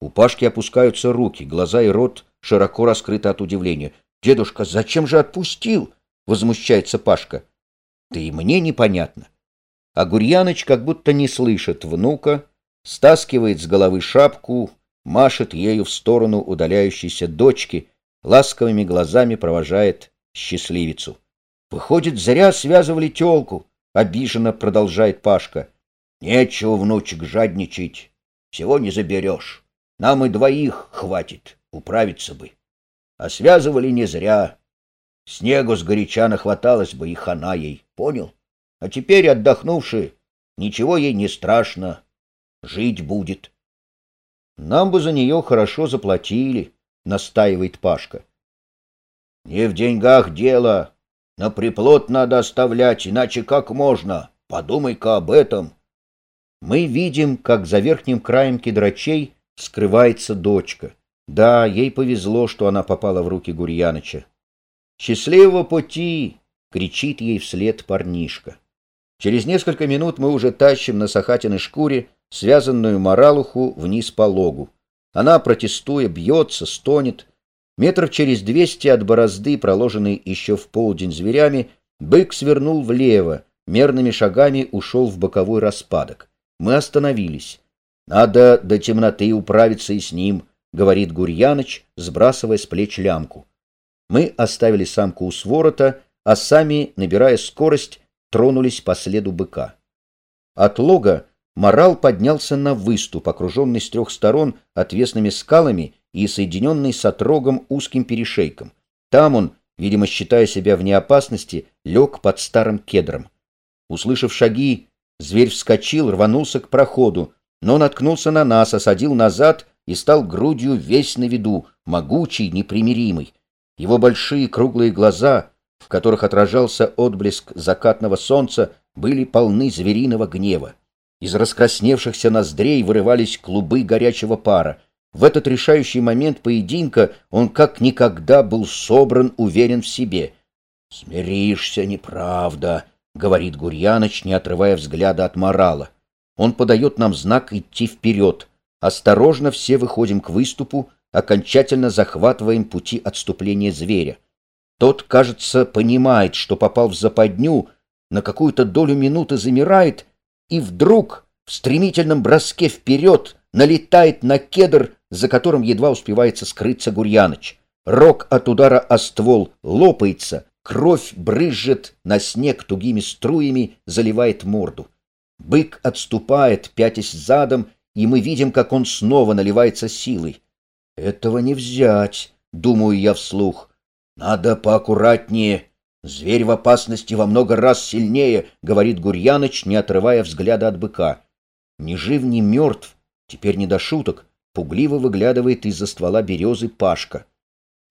S1: У Пашки опускаются руки, глаза и рот широко раскрыты от удивления. «Дедушка, зачем же отпустил?» — возмущается Пашка. «Да и мне непонятно». А Гурьяныч как будто не слышит внука, стаскивает с головы шапку, машет ею в сторону удаляющейся дочки, ласковыми глазами провожает счастливицу. Выходит, зря связывали телку, — обиженно продолжает Пашка.
S2: Нечего, внучек, жадничать. Всего не заберешь. Нам и двоих хватит, управиться бы. А связывали не зря. Снегу с горяча нахваталось бы и хана ей, понял? А теперь, отдохнувши, ничего ей не страшно. Жить будет.
S1: Нам бы за нее хорошо заплатили, — настаивает Пашка.
S2: Не в деньгах дело, на приплод надо оставлять, иначе как можно? Подумай-ка об этом.
S1: Мы видим, как за верхним краем кедрачей скрывается дочка. Да, ей повезло, что она попала в руки Гурьяныча. «Счастливого пути!» — кричит ей вслед парнишка. Через несколько минут мы уже тащим на Сахатиной шкуре связанную моралуху вниз по логу. Она, протестуя, бьется, стонет, Метров через двести от борозды, проложенной еще в полдень зверями, бык свернул влево, мерными шагами ушел в боковой распадок. Мы остановились. «Надо до темноты управиться и с ним», — говорит Гурьяныч, сбрасывая с плеч лямку. Мы оставили самку у сворота, а сами, набирая скорость, тронулись по следу быка. От лога морал поднялся на выступ, окруженный с трех сторон отвесными скалами и соединенный с отрогом узким перешейком. Там он, видимо, считая себя вне опасности, лег под старым кедром. Услышав шаги, зверь вскочил, рванулся к проходу, но наткнулся на нас, осадил назад и стал грудью весь на виду, могучий, непримиримый. Его большие круглые глаза, в которых отражался отблеск закатного солнца, были полны звериного гнева. Из раскрасневшихся ноздрей вырывались клубы горячего пара. В этот решающий момент поединка он как никогда был собран, уверен в себе. «Смиришься, неправда», — говорит Гурьяныч, не отрывая взгляда от морала. Он подает нам знак идти вперед. Осторожно все выходим к выступу, окончательно захватываем пути отступления зверя. Тот, кажется, понимает, что попал в западню, на какую-то долю минуты замирает и вдруг в стремительном броске вперед налетает на кедр, за которым едва успевается скрыться Гурьяныч. Рог от удара о ствол лопается, кровь брызжет на снег тугими струями, заливает морду. Бык отступает, пятясь задом, и мы видим, как он снова наливается силой. Этого не взять, думаю я вслух. Надо поаккуратнее. Зверь в опасности во много раз сильнее, говорит Гурьяныч, не отрывая взгляда от быка. Ни жив, ни мертв, теперь не до шуток, пугливо выглядывает из-за ствола березы Пашка.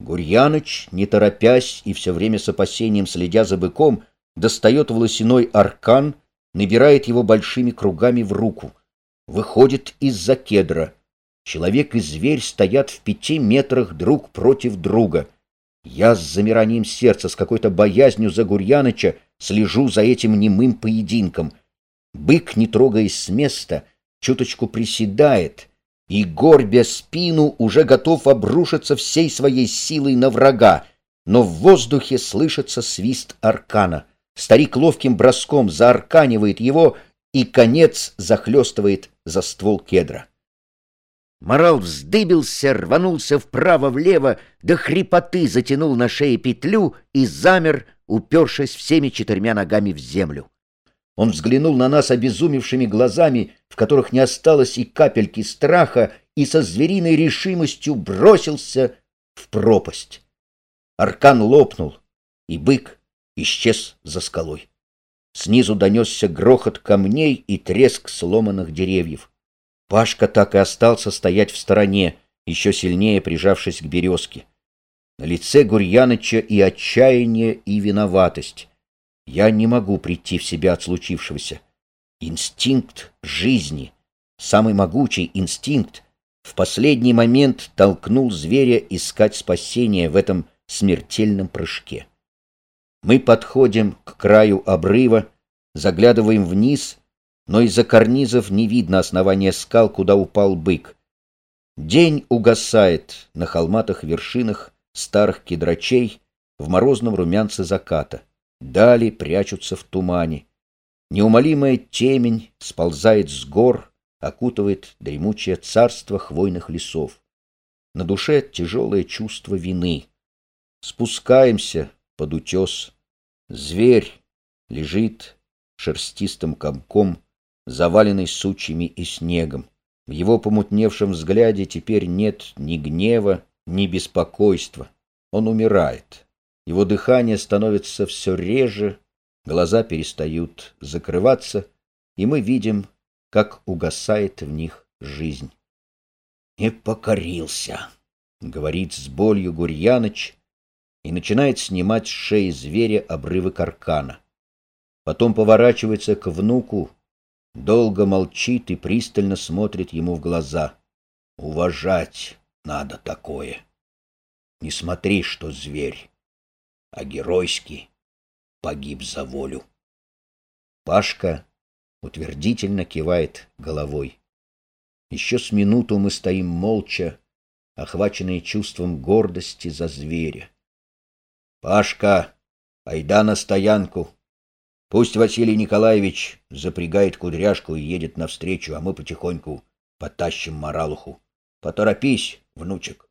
S1: Гурьяныч, не торопясь и все время с опасением следя за быком, достает волосяной аркан, набирает его большими кругами в руку. Выходит из-за кедра. Человек и зверь стоят в пяти метрах друг против друга. Я с замиранием сердца, с какой-то боязнью за Гурьяныча, слежу за этим немым поединком. Бык, не трогаясь с места, чуточку приседает — и, горбя спину, уже готов обрушиться всей своей силой на врага, но в воздухе слышится свист аркана. Старик ловким броском заарканивает его, и конец захлестывает за ствол кедра. Морал вздыбился, рванулся вправо-влево, до хрипоты затянул на шее петлю и замер, упершись всеми четырьмя ногами в землю. Он взглянул на нас обезумевшими глазами, в которых не осталось и капельки страха, и со звериной решимостью бросился в пропасть. Аркан лопнул, и бык исчез за скалой. Снизу донесся грохот камней и треск сломанных деревьев. Пашка так и остался стоять в стороне, еще сильнее прижавшись к березке. На лице Гурьяныча и отчаяние, и виноватость. Я не могу прийти в себя от случившегося. Инстинкт жизни, самый могучий инстинкт, в последний момент толкнул зверя искать спасения в этом смертельном прыжке. Мы подходим к краю обрыва, заглядываем вниз, но из-за карнизов не видно основания скал, куда упал бык. День угасает на холматых вершинах старых кедрачей в морозном румянце заката. Дали прячутся в тумане. Неумолимая темень сползает с гор, окутывает дремучее царство хвойных лесов. На душе тяжелое чувство вины. Спускаемся под утес. Зверь лежит шерстистым комком, заваленный сучьями и снегом. В его помутневшем взгляде теперь нет ни гнева, ни беспокойства. Он умирает. Его дыхание становится все реже, глаза перестают закрываться, и мы видим, как угасает в них жизнь. «Не покорился», — говорит с болью Гурьяныч и начинает снимать с шеи зверя обрывы каркана. Потом поворачивается к внуку, долго молчит и пристально смотрит ему в глаза. «Уважать надо такое. Не смотри, что зверь а геройски погиб за волю. Пашка утвердительно кивает головой. Еще с минуту мы стоим молча, охваченные чувством гордости за зверя. Пашка, айда на стоянку. Пусть Василий Николаевич запрягает кудряшку и едет навстречу, а мы потихоньку потащим моралуху. Поторопись, внучек.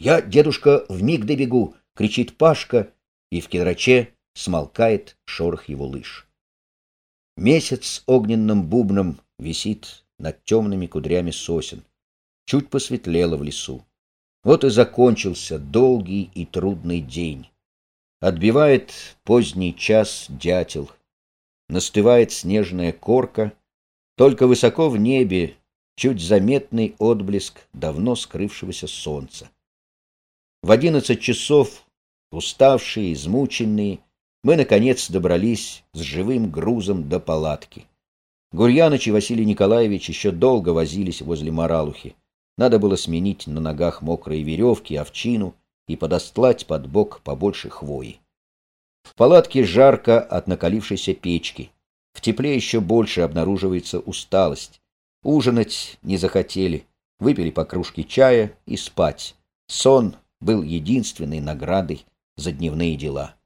S1: Я, дедушка, вмиг добегу, кричит Пашка и в кедраче смолкает шорох его лыж. Месяц с огненным бубном висит над темными кудрями сосен. Чуть посветлело в лесу. Вот и закончился долгий и трудный день. Отбивает поздний час дятел. Настывает снежная корка. Только высоко в небе чуть заметный отблеск давно скрывшегося солнца. В одиннадцать часов Уставшие, измученные, мы, наконец, добрались с живым грузом до палатки. Гурьяныч и Василий Николаевич еще долго возились возле Моралухи. Надо было сменить на ногах мокрые веревки, овчину и подостлать под бок побольше хвои. В палатке жарко от накалившейся печки. В тепле еще больше обнаруживается усталость. Ужинать не захотели, выпили по кружке чая и спать. Сон был единственной наградой за дневные дела.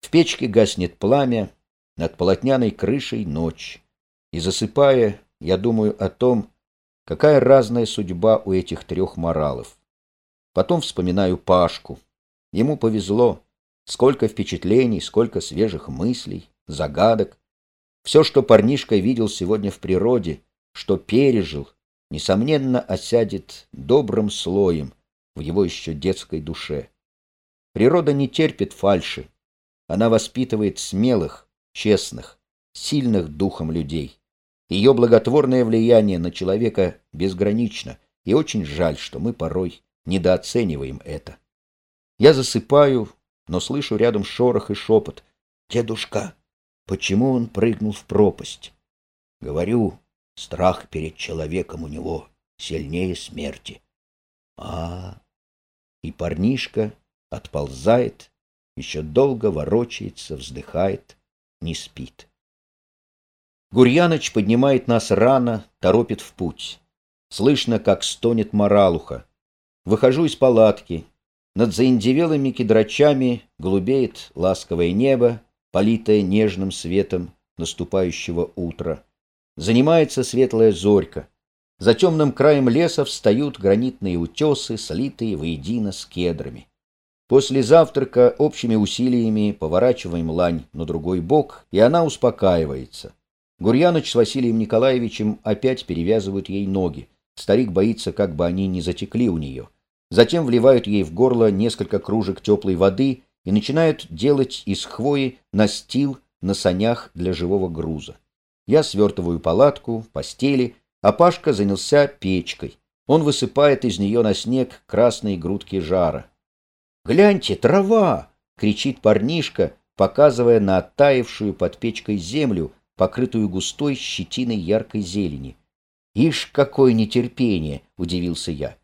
S1: В печке гаснет пламя, над полотняной крышей ночь. И засыпая, я думаю о том, какая разная судьба у этих трех моралов. Потом вспоминаю Пашку. Ему повезло. Сколько впечатлений, сколько свежих мыслей, загадок. Все, что парнишка видел сегодня в природе, что пережил, несомненно, осядет добрым слоем в его еще детской душе. Природа не терпит фальши. Она воспитывает смелых, честных, сильных духом людей. Ее благотворное влияние на человека безгранично, и очень жаль, что мы порой недооцениваем это. Я засыпаю, но слышу рядом шорох и шепот. «Дедушка, почему он прыгнул в пропасть?» Говорю, страх перед человеком у него сильнее смерти. А, и парнишка отползает, еще долго ворочается, вздыхает, не спит. Гурьяныч поднимает нас рано, торопит в путь. Слышно, как стонет моралуха. Выхожу из палатки. Над заиндевелыми кедрачами голубеет ласковое небо, политое нежным светом наступающего утра. Занимается светлая зорька. За темным краем леса встают гранитные утесы, слитые воедино с кедрами. После завтрака общими усилиями поворачиваем лань на другой бок, и она успокаивается. Гурьяныч с Василием Николаевичем опять перевязывают ей ноги. Старик боится, как бы они не затекли у нее. Затем вливают ей в горло несколько кружек теплой воды и начинают делать из хвои настил на санях для живого груза. Я свертываю палатку, постели, а Пашка занялся печкой. Он высыпает из нее на снег красные грудки жара. «Гляньте, трава!» — кричит парнишка, показывая на оттаившую под печкой землю, покрытую густой щетиной яркой зелени. «Ишь, какое нетерпение!» — удивился я.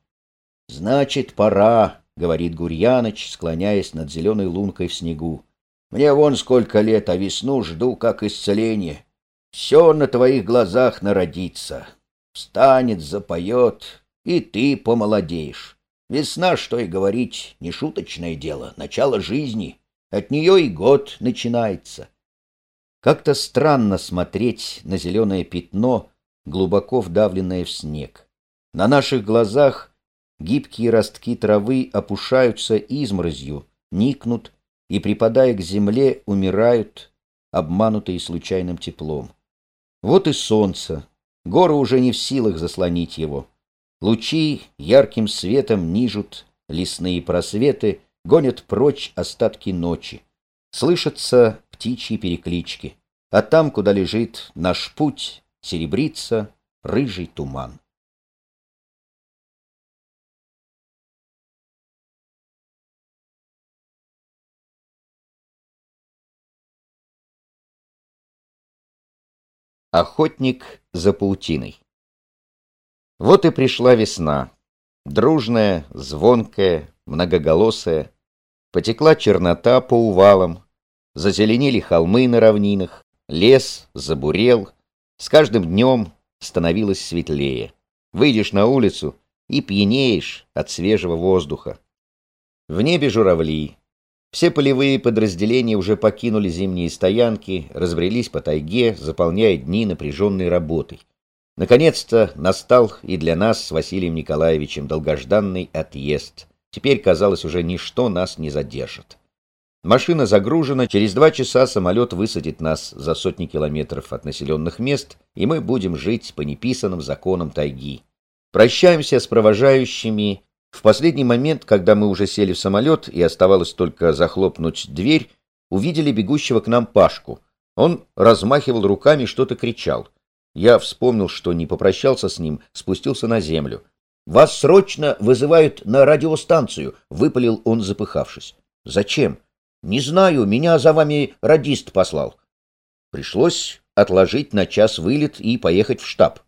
S1: «Значит, пора», — говорит Гурьяныч, склоняясь над зеленой лункой в снегу. «Мне вон сколько лет, а весну жду как исцеление. Все на твоих глазах народится. Встанет, запоет, и ты помолодеешь. Весна, что и говорить, не шуточное дело, начало жизни. От нее и год начинается. Как-то странно смотреть на зеленое пятно, глубоко вдавленное в снег. На наших глазах гибкие ростки травы опушаются изморозью, никнут и, припадая к земле, умирают, обманутые случайным теплом. Вот и солнце. Горы уже не в силах заслонить его. Лучи ярким светом нижут лесные просветы, гонят прочь остатки ночи. Слышатся птичьи переклички, а там, куда лежит наш путь, серебрится рыжий туман. Охотник за паутиной Вот и пришла весна. Дружная, звонкая, многоголосая. Потекла чернота по увалам, Зазеленели холмы на равнинах, лес забурел, с каждым днем становилось светлее. Выйдешь на улицу и пьянеешь от свежего воздуха. В небе журавли. Все полевые подразделения уже покинули зимние стоянки, разбрелись по тайге, заполняя дни напряженной работой. Наконец-то настал и для нас с Василием Николаевичем долгожданный отъезд. Теперь, казалось, уже ничто нас не задержит. Машина загружена, через два часа самолет высадит нас за сотни километров от населенных мест, и мы будем жить по неписанным законам тайги. Прощаемся с провожающими. В последний момент, когда мы уже сели в самолет и оставалось только захлопнуть дверь, увидели бегущего к нам Пашку. Он размахивал руками, что-то кричал. Я вспомнил, что не попрощался с ним, спустился на землю. «Вас срочно вызывают на радиостанцию», — выпалил он, запыхавшись. «Зачем?» Не знаю, меня за вами радист послал. Пришлось отложить на час вылет и поехать в штаб.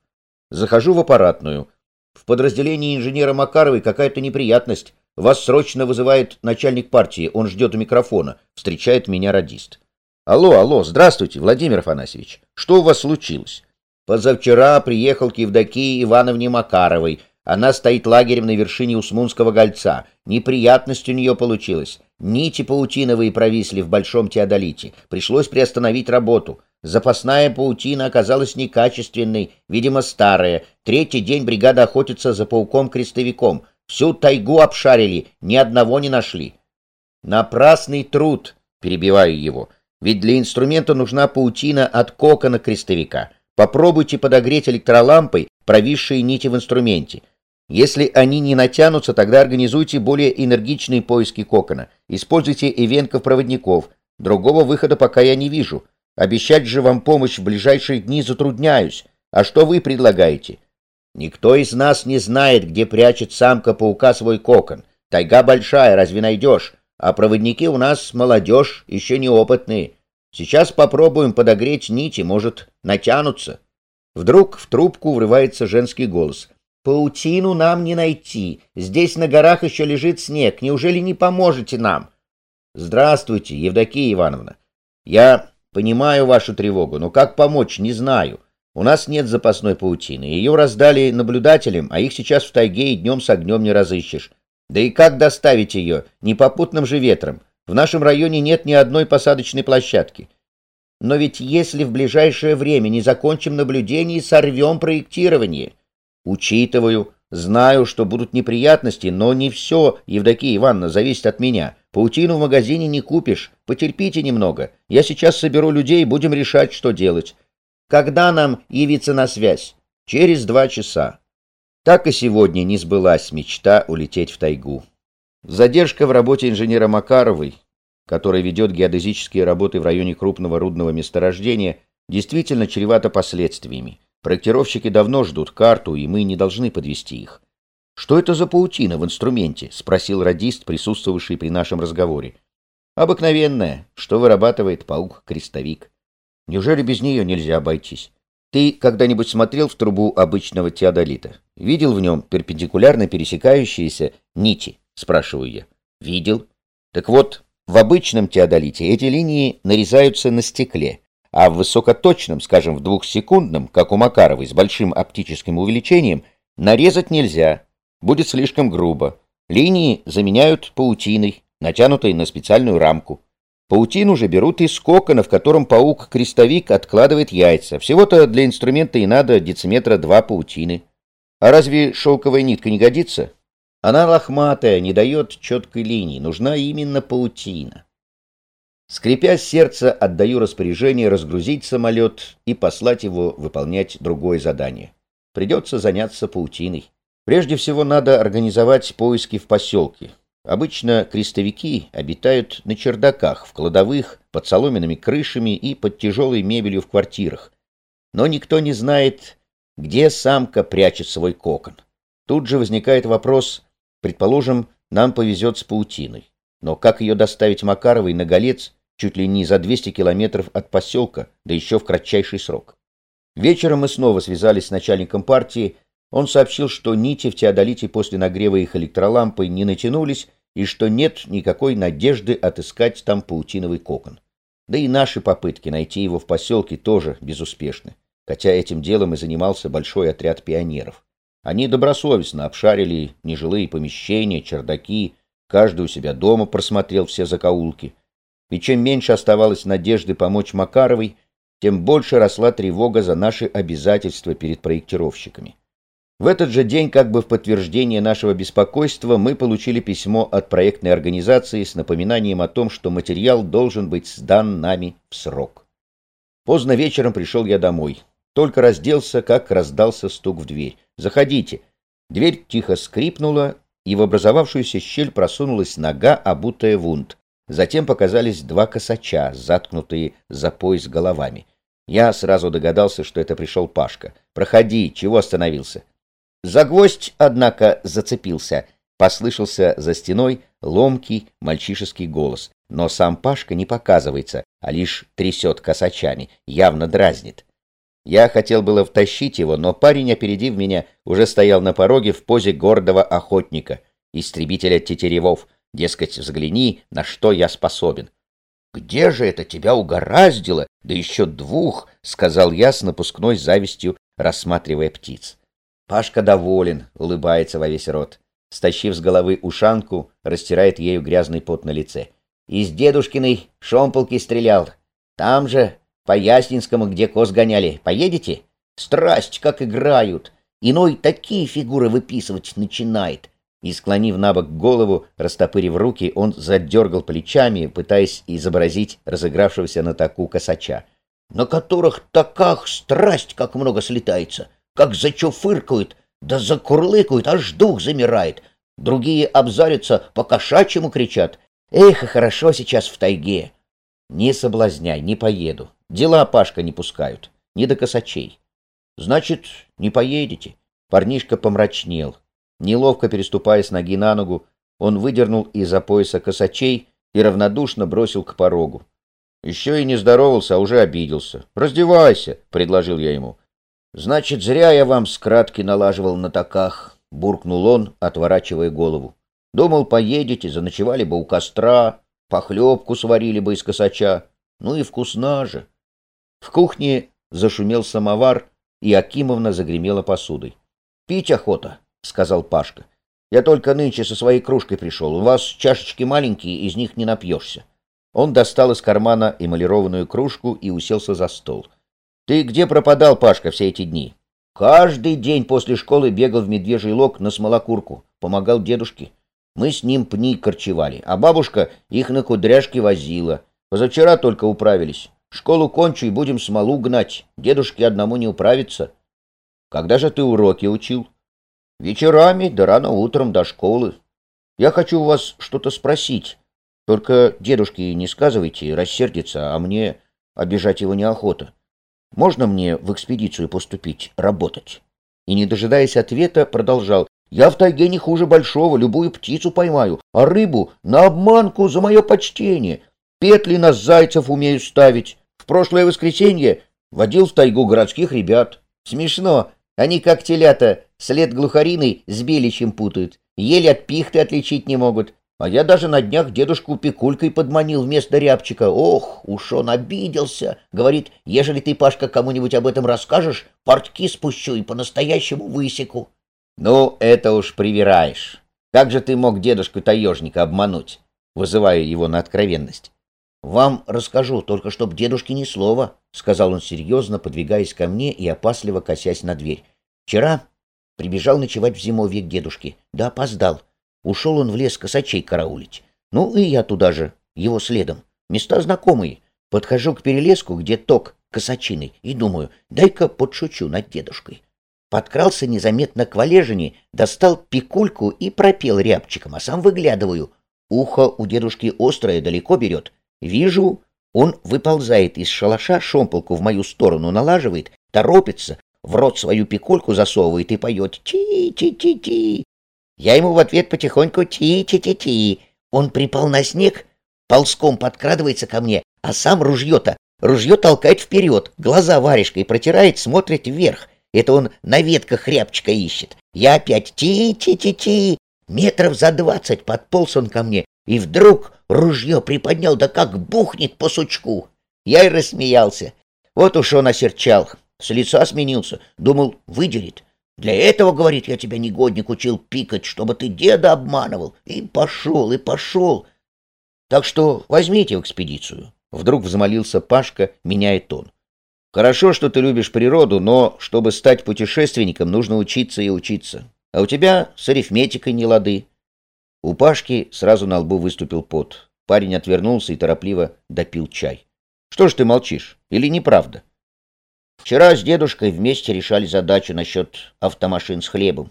S1: Захожу в аппаратную. В подразделении инженера Макаровой какая-то неприятность. Вас срочно вызывает начальник партии, он ждет у микрофона. Встречает меня радист. Алло, алло, здравствуйте, Владимир Афанасьевич. Что у вас случилось? Позавчера приехал к Евдокии Ивановне Макаровой. Она стоит лагерем на вершине Усмунского гольца. Неприятность у нее получилась. Нити паутиновые провисли в Большом Теодолите. Пришлось приостановить работу. Запасная паутина оказалась некачественной, видимо, старая. Третий день бригада охотится за пауком-крестовиком. Всю тайгу обшарили, ни одного не нашли. Напрасный труд, перебиваю его. Ведь для инструмента нужна паутина от кокона крестовика. Попробуйте подогреть электролампой провисшие нити в инструменте. Если они не натянутся, тогда организуйте более энергичные поиски кокона. Используйте ивенков-проводников. Другого выхода пока я не вижу. Обещать же вам помощь в ближайшие дни затрудняюсь. А что вы предлагаете? Никто из нас не знает, где прячет самка-паука свой кокон. Тайга большая, разве найдешь? А проводники у нас молодежь, еще неопытные. Сейчас попробуем подогреть нити, может, натянутся. Вдруг в трубку врывается женский голос. «Паутину нам не найти. Здесь на горах еще лежит снег. Неужели не поможете нам?» «Здравствуйте, Евдокия Ивановна. Я Понимаю вашу тревогу, но как помочь, не знаю. У нас нет запасной паутины. Ее раздали наблюдателям, а их сейчас в тайге и днем с огнем не разыщешь. Да и как доставить ее? Непопутным же ветром. В нашем районе нет ни одной посадочной площадки. Но ведь если в ближайшее время не закончим наблюдение, сорвем проектирование. Учитываю, знаю, что будут неприятности, но не все, Евдокия Ивановна, зависит от меня. Паутину в магазине не купишь. Потерпите немного. Я сейчас соберу людей будем решать, что делать. Когда нам явиться на связь? Через два часа. Так и сегодня не сбылась мечта улететь в тайгу. Задержка в работе инженера Макаровой, который ведет геодезические работы в районе крупного рудного месторождения, действительно чревата последствиями. Проектировщики давно ждут карту, и мы не должны подвести их. «Что это за паутина в инструменте?» — спросил радист, присутствовавший при нашем разговоре. «Обыкновенная, что вырабатывает паук-крестовик. Неужели без нее нельзя обойтись? Ты когда-нибудь смотрел в трубу обычного теодолита? Видел в нем перпендикулярно пересекающиеся нити?» — спрашиваю я. «Видел. Так вот, в обычном теодолите эти линии нарезаются на стекле, а в высокоточном, скажем, в двухсекундном, как у Макаровой, с большим оптическим увеличением, нарезать нельзя, будет слишком грубо. Линии заменяют паутиной, натянутой на специальную рамку. Паутину же берут из кокона, в котором паук-крестовик откладывает яйца. Всего-то для инструмента и надо дециметра два паутины. А разве шелковая нитка не годится? Она лохматая, не дает четкой линии. Нужна именно паутина. Скрипя сердце, отдаю распоряжение разгрузить самолет и послать его выполнять другое задание. Придется заняться паутиной. Прежде всего надо организовать поиски в поселке. Обычно крестовики обитают на чердаках, в кладовых, под соломенными крышами и под тяжелой мебелью в квартирах. Но никто не знает, где самка прячет свой кокон. Тут же возникает вопрос, предположим, нам повезет с паутиной. Но как ее доставить Макаровой на Голец чуть ли не за 200 километров от поселка, да еще в кратчайший срок? Вечером мы снова связались с начальником партии, он сообщил, что нити в теодолите после нагрева их электролампой не натянулись и что нет никакой надежды отыскать там паутиновый кокон. Да и наши попытки найти его в поселке тоже безуспешны, хотя этим делом и занимался большой отряд пионеров. Они добросовестно обшарили нежилые помещения, чердаки, каждый у себя дома просмотрел все закоулки. И чем меньше оставалось надежды помочь Макаровой, тем больше росла тревога за наши обязательства перед проектировщиками. В этот же день, как бы в подтверждение нашего беспокойства, мы получили письмо от проектной организации с напоминанием о том, что материал должен быть сдан нами в срок. Поздно вечером пришел я домой. Только разделся, как раздался стук в дверь. «Заходите». Дверь тихо скрипнула, и в образовавшуюся щель просунулась нога, обутая в. Затем показались два косача, заткнутые за пояс головами. Я сразу догадался, что это пришел Пашка. «Проходи, чего остановился?» За гвоздь, однако, зацепился. Послышался за стеной ломкий мальчишеский голос. Но сам Пашка не показывается, а лишь трясет косачами, явно дразнит. Я хотел было втащить его, но парень, опередив меня, уже стоял на пороге в позе гордого охотника, истребителя тетеревов. Дескать, взгляни, на что я способен. «Где же это тебя угораздило? Да еще двух!» — сказал я с напускной завистью, рассматривая птиц. Пашка доволен, улыбается во весь рот. Стащив с головы ушанку, растирает ею грязный пот на лице. Из дедушкиной шомполки стрелял. Там же, по Яснинскому, где коз гоняли. Поедете? Страсть, как играют. Иной такие фигуры выписывать начинает. И, склонив на бок голову, растопырив руки, он задергал плечами, пытаясь изобразить разыгравшегося на таку косача. На которых таках страсть, как много слетается, как зачуфыркают, да закурлыкают, аж дух замирает. Другие обзарятся, по кошачьему кричат. Эх, хорошо сейчас в тайге. Не соблазняй, не поеду. Дела Пашка не пускают, не до косачей. Значит, не поедете. Парнишка помрачнел. Неловко переступая с ноги на ногу, он выдернул из-за пояса косачей и равнодушно бросил к порогу. Еще и не здоровался, а уже обиделся. «Раздевайся», — предложил я ему. «Значит, зря я вам скратки налаживал на таках», — буркнул он, отворачивая голову. «Думал, поедете, заночевали бы у костра, похлебку сварили бы из косача. Ну и вкусна же». В кухне зашумел самовар, и Акимовна загремела посудой. «Пить охота», — сказал Пашка. «Я только нынче со своей кружкой пришел. У вас чашечки маленькие, из них не напьешься». Он достал из кармана эмалированную кружку и уселся за стол. Ты где пропадал, Пашка, все эти дни? Каждый день после школы бегал в Медвежий лог на смолокурку, помогал дедушке. Мы с ним пни корчевали, а бабушка их на кудряшки возила. Позавчера только управились. Школу кончу и будем смолу гнать. Дедушке одному не управиться. Когда же ты уроки учил? Вечерами, да рано утром до школы. Я хочу у вас что-то спросить. Только дедушке не сказывайте, рассердится, а мне обижать его неохота. Можно мне в экспедицию поступить, работать?» И, не дожидаясь ответа, продолжал. «Я в тайге не хуже большого, любую птицу поймаю, а рыбу на обманку за мое почтение. Петли на зайцев умею ставить. В прошлое воскресенье водил в тайгу городских ребят. Смешно, они как телята след глухариной с беличьим путают, еле от пихты отличить не могут. А я даже на днях дедушку пикулькой подманил вместо рябчика. Ох, уж он обиделся. Говорит, ежели ты, Пашка, кому-нибудь об этом расскажешь, портки спущу и по-настоящему высеку. Ну, это уж привираешь. Как же ты мог дедушку-таежника обмануть? Вызываю его на откровенность. «Вам расскажу, только чтоб дедушке ни слова», — сказал он серьезно, подвигаясь ко мне и опасливо косясь на дверь. «Вчера прибежал ночевать в зимовье к дедушке, да опоздал. Ушел он в лес косачей караулить. Ну и я туда же, его следом. Места знакомые. Подхожу к перелеску, где ток косачиной, и думаю, дай-ка подшучу над дедушкой. Подкрался незаметно к валежине, достал пикульку и пропел рябчиком, а сам выглядываю. Ухо у дедушки острое, далеко берет. Вижу, он выползает из шалаша, шомполку в мою сторону налаживает, торопится, в рот свою пикульку засовывает и поет «Ти-ти-ти-ти». Я ему в ответ потихоньку ти-ти-ти-ти. Он припал на снег, ползком подкрадывается ко мне, а сам ружье-то, ружье толкает вперед, глаза варежкой протирает, смотрит вверх. Это он на ветках рябчика ищет. Я опять ти-ти-ти-ти. Метров за двадцать подполз он ко мне, и вдруг ружье приподнял, да как бухнет по сучку. Я и рассмеялся. Вот уж он осерчал, с лица сменился, думал, выдерет. Для этого, говорит, я тебя, негодник, учил пикать, чтобы ты деда обманывал. И пошел, и пошел. Так что возьмите в экспедицию. Вдруг взмолился Пашка, меняя тон. Хорошо, что ты любишь природу, но чтобы стать путешественником, нужно учиться и учиться. А у тебя с арифметикой не лады. У Пашки сразу на лбу выступил пот. Парень отвернулся и торопливо допил чай. Что ж ты молчишь? Или неправда? Вчера с дедушкой вместе решали задачу насчет автомашин с хлебом.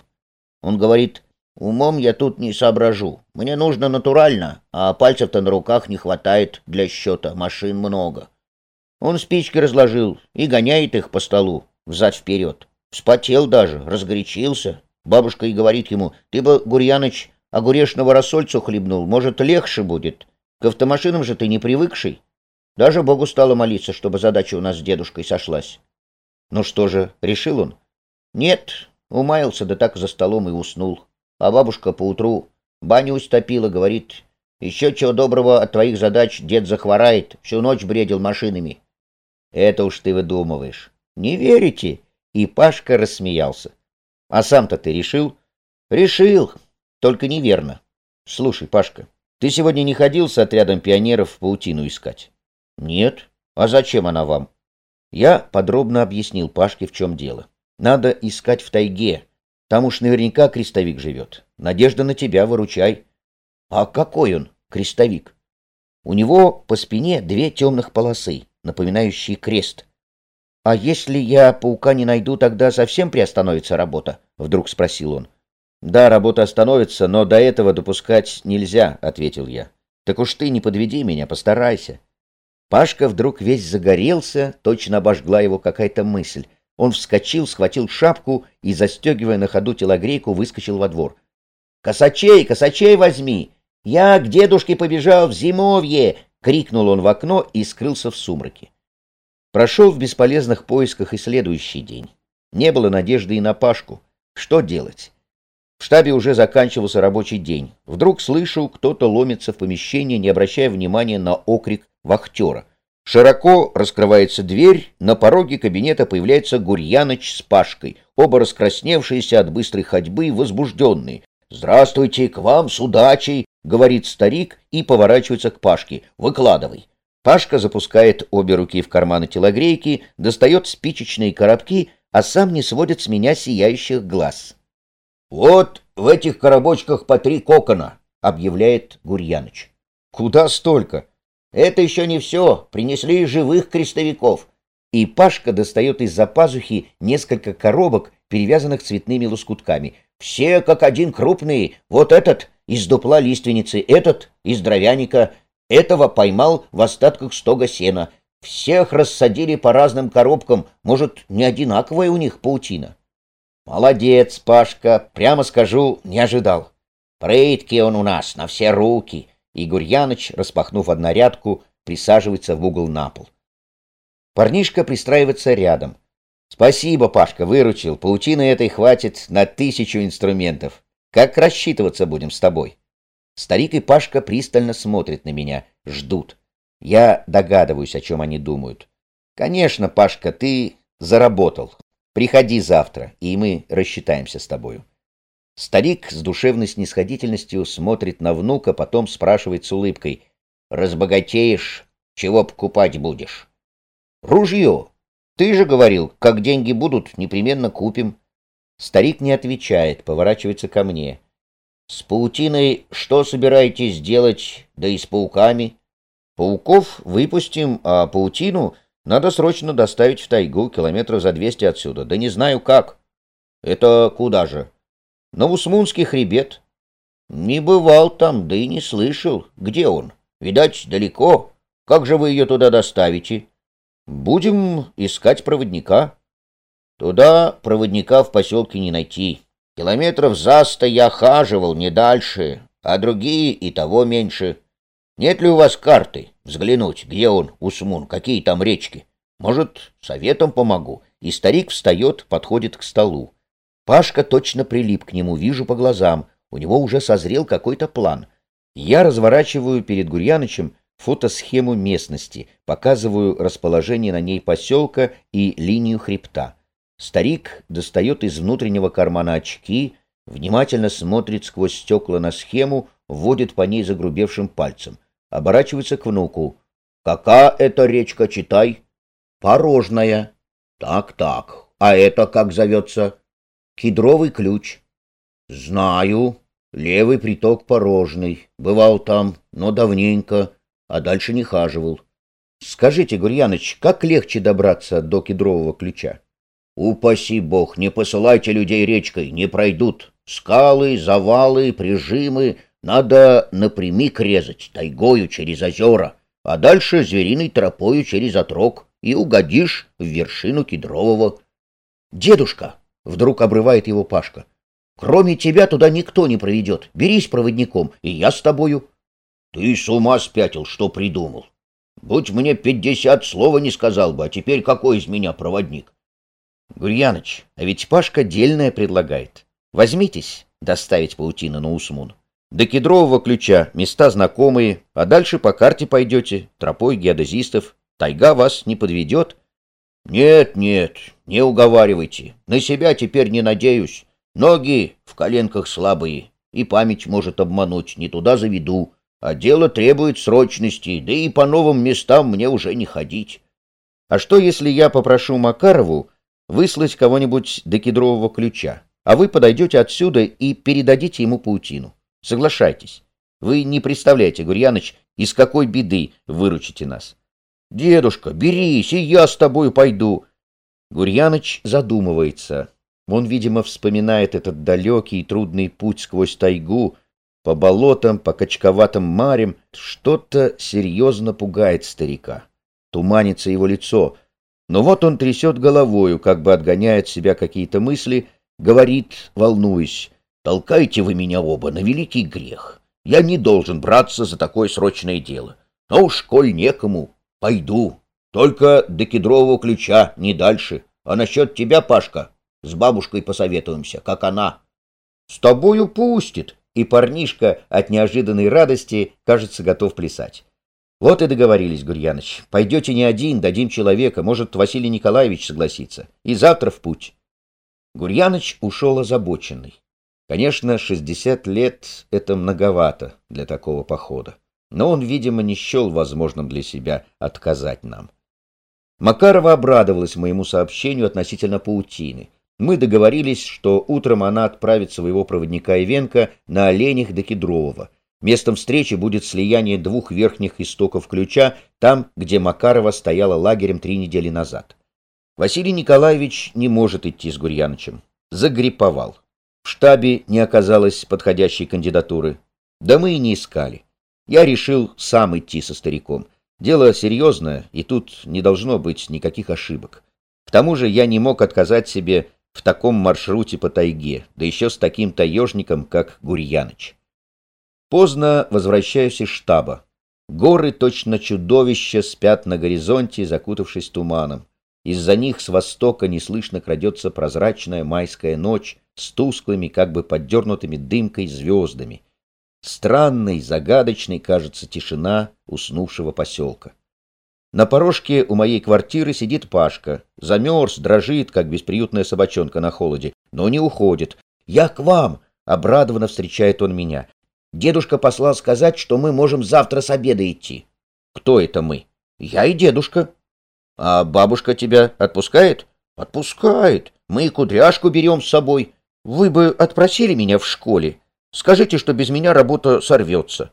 S1: Он говорит, умом я тут не соображу. Мне нужно натурально, а пальцев-то на руках не хватает для счета, машин много. Он спички разложил и гоняет их по столу, взад-вперед. Вспотел даже, разгорячился. Бабушка и говорит ему, ты бы, Гурьяныч, огурешного рассольцу хлебнул, может, легче будет. К автомашинам же ты не привыкший. Даже Богу стало молиться, чтобы задача у нас с дедушкой сошлась. Ну что же, решил он? Нет, умаялся, да так за столом и уснул. А бабушка поутру баню истопила, говорит, еще чего доброго от твоих задач дед захворает, всю ночь бредил машинами. Это уж ты выдумываешь. Не верите? И Пашка рассмеялся. А сам-то ты решил? Решил, только неверно. Слушай, Пашка, ты сегодня не ходил с отрядом пионеров паутину искать? Нет. А зачем она вам? Я подробно объяснил Пашке, в чем дело. Надо искать в тайге. Там уж наверняка крестовик живет. Надежда на тебя, выручай. А какой он, крестовик? У него по спине две темных полосы, напоминающие крест. А если я паука не найду, тогда совсем приостановится работа? Вдруг спросил он. Да, работа остановится, но до этого допускать нельзя, ответил я. Так уж ты не подведи меня, постарайся. Пашка вдруг весь загорелся, точно обожгла его какая-то мысль. Он вскочил, схватил шапку и, застегивая на ходу телогрейку, выскочил во двор. «Косачей, косачей возьми! Я к дедушке побежал в зимовье!» — крикнул он в окно и скрылся в сумраке. Прошел в бесполезных поисках и следующий день. Не было надежды и на Пашку. Что делать? В штабе уже заканчивался рабочий день. Вдруг слышу, кто-то ломится в помещение, не обращая внимания на окрик вахтера. Широко раскрывается дверь, на пороге кабинета появляется Гурьяныч с Пашкой, оба раскрасневшиеся от быстрой ходьбы и возбужденные. «Здравствуйте, к вам с удачей!» — говорит старик и поворачивается к Пашке. «Выкладывай». Пашка запускает обе руки в карманы телогрейки, достает спичечные коробки, а сам не сводит с меня сияющих глаз. «Вот в этих коробочках по три кокона», — объявляет Гурьяныч. «Куда столько?» «Это еще не все. Принесли живых крестовиков». И Пашка достает из-за пазухи несколько коробок, перевязанных цветными лоскутками. «Все как один крупные. Вот этот из дупла лиственницы, этот из дровяника. Этого поймал в остатках стога сена. Всех рассадили по разным коробкам. Может, не одинаковая у них паутина?» Молодец, Пашка, прямо скажу, не ожидал. Прытки он у нас, на все руки. И Гурьяныч, распахнув однорядку, присаживается в угол на пол. Парнишка пристраивается рядом. Спасибо, Пашка, выручил. Паутины этой хватит на тысячу инструментов. Как рассчитываться будем с тобой? Старик и Пашка пристально смотрят на меня, ждут. Я догадываюсь, о чем они думают. Конечно, Пашка, ты заработал. Приходи завтра, и мы рассчитаемся с тобою. Старик с душевной снисходительностью смотрит на внука, потом спрашивает с улыбкой. «Разбогатеешь, чего покупать будешь?» «Ружье! Ты же говорил, как деньги будут, непременно купим». Старик не отвечает, поворачивается ко мне. «С паутиной что собираетесь делать, да и с пауками?» «Пауков выпустим, а паутину надо срочно доставить в тайгу, километров за двести отсюда. Да не знаю как. Это куда же? На Усмунский хребет. Не бывал там, да и не слышал. Где он? Видать, далеко. Как же вы ее туда доставите? Будем искать проводника. Туда проводника в поселке не найти. Километров за сто я хаживал, не дальше, а другие и того меньше. Нет ли у вас карты? Взглянуть, где он, Усмун, какие там речки? Может, советом помогу?» И старик встает, подходит к столу. Пашка точно прилип к нему, вижу по глазам. У него уже созрел какой-то план. Я разворачиваю перед Гурьянычем фотосхему местности, показываю расположение на ней поселка и линию хребта. Старик достает из внутреннего кармана очки, внимательно смотрит сквозь стекла на схему, вводит по ней загрубевшим пальцем оборачивается к внуку. «Какая это речка, читай?» «Порожная». «Так-так. А это как зовется?» «Кедровый ключ». «Знаю. Левый приток порожный. Бывал там, но давненько, а дальше не хаживал». «Скажите, Гурьяныч, как легче добраться до кедрового ключа?» «Упаси бог, не посылайте людей речкой, не пройдут. Скалы, завалы, прижимы, надо напрямик резать, тайгою через озера, а дальше звериной тропою через отрог, и угодишь в вершину кедрового. «Дедушка!» — вдруг обрывает его Пашка. «Кроме тебя туда никто не проведет. Берись проводником, и я с тобою». «Ты с ума спятил, что придумал? Будь мне пятьдесят, слова не сказал бы, а теперь какой из меня проводник?» «Гурьяныч, а ведь Пашка дельное предлагает. Возьмитесь доставить паутину на Усмун». До кедрового ключа места знакомые, а дальше по карте пойдете, тропой геодезистов. Тайга вас не подведет. Нет, нет, не уговаривайте. На себя теперь не надеюсь.
S2: Ноги в коленках слабые, и память может обмануть, не туда заведу, а дело требует срочности, да и по новым местам мне уже не ходить.
S1: А что, если я попрошу Макарову выслать кого-нибудь до кедрового ключа, а вы подойдете отсюда и передадите ему паутину? Соглашайтесь. Вы не представляете, Гурьяныч, из какой беды выручите нас.
S2: Дедушка, берись, и я с тобой пойду.
S1: Гурьяныч задумывается. Он, видимо, вспоминает этот далекий и трудный путь сквозь тайгу, по болотам, по качковатым марям. Что-то серьезно пугает старика. Туманится его лицо. Но вот он трясет головою, как бы отгоняя от себя какие-то мысли, говорит, волнуясь, «Толкайте вы меня оба на великий грех. Я не должен браться за такое срочное дело. Но уж, коль некому, пойду. Только до кедрового ключа, не дальше. А насчет тебя, Пашка, с бабушкой посоветуемся, как она.
S2: С тобою пустит. И парнишка от неожиданной радости, кажется, готов плясать.
S1: Вот и договорились, Гурьяныч. Пойдете не один, дадим человека, может, Василий Николаевич согласится. И завтра в путь. Гурьяныч ушел озабоченный. Конечно, шестьдесят лет — это многовато для такого похода. Но он, видимо, не счел возможным для себя отказать нам. Макарова обрадовалась моему сообщению относительно паутины. Мы договорились, что утром она отправит своего проводника Ивенко на оленях до Кедрового. Местом встречи будет слияние двух верхних истоков ключа, там, где Макарова стояла лагерем три недели назад. Василий Николаевич не может идти с Гурьянычем. Загриповал. В штабе не оказалось подходящей кандидатуры. Да мы и не искали. Я решил сам идти со стариком. Дело серьезное, и тут не должно быть никаких ошибок. К тому же я не мог отказать себе в таком маршруте по тайге, да еще с таким таежником, как Гурьяныч. Поздно возвращаюсь из штаба. Горы, точно чудовища, спят на горизонте, закутавшись туманом. Из-за них с востока неслышно крадется прозрачная майская ночь с тусклыми, как бы поддернутыми дымкой звездами. Странной, загадочной кажется тишина уснувшего поселка. На порожке у моей квартиры сидит Пашка. Замерз, дрожит, как бесприютная собачонка на холоде, но не уходит. «Я к вам!» — обрадованно встречает он меня. «Дедушка послал сказать, что мы можем завтра с обеда идти». «Кто это мы?» «Я и дедушка». «А бабушка тебя отпускает?» «Отпускает. Мы и кудряшку берем с собой. Вы бы отпросили меня в школе. Скажите, что без меня работа сорвется».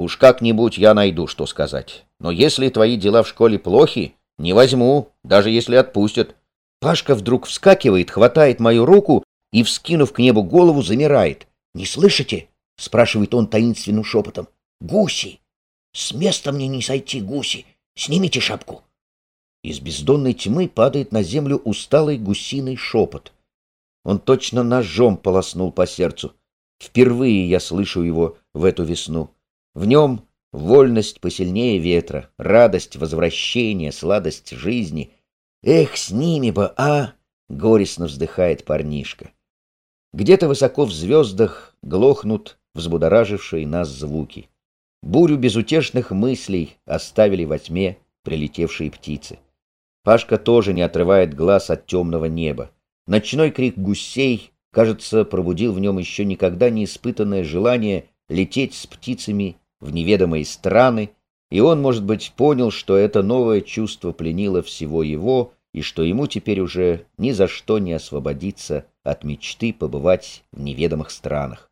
S1: Уж как-нибудь я найду, что сказать. Но если твои дела в школе плохи, не возьму, даже если отпустят. Пашка вдруг вскакивает, хватает мою руку и, вскинув к небу голову, замирает. — Не слышите? — спрашивает он таинственным шепотом. — Гуси! С места мне не сойти, гуси! Снимите шапку! Из бездонной тьмы падает на землю усталый гусиный шепот. Он точно ножом полоснул по сердцу. Впервые я слышу его в эту весну. В нем вольность посильнее ветра, радость возвращения, сладость жизни. Эх, с ними бы, а! Горестно вздыхает парнишка. Где-то высоко в звездах глохнут взбудоражившие нас звуки. Бурю безутешных мыслей оставили во тьме прилетевшие птицы. Пашка тоже не отрывает глаз от темного неба. Ночной крик гусей, кажется, пробудил в нем еще никогда не испытанное желание лететь с птицами в неведомые страны, и он, может быть, понял, что это новое чувство пленило всего его, и что ему теперь уже ни за что не освободиться от мечты побывать в неведомых странах.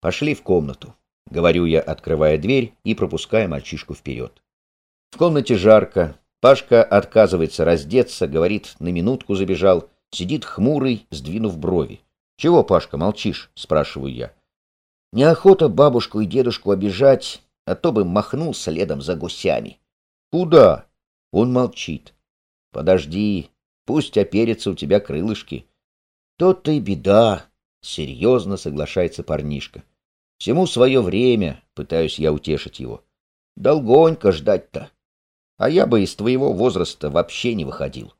S1: «Пошли в комнату», — говорю я, открывая дверь и пропуская мальчишку вперед. В комнате жарко, Пашка отказывается раздеться, говорит, на минутку забежал, сидит хмурый, сдвинув брови. «Чего, Пашка, молчишь?» — спрашиваю я. Неохота бабушку и дедушку обижать, а то бы махнул следом за гусями. Куда? Он молчит. Подожди, пусть оперятся у тебя крылышки. То-то и беда, серьезно соглашается парнишка. Всему свое время, пытаюсь я утешить его. Долгонько ждать-то. А я бы из твоего возраста вообще не выходил.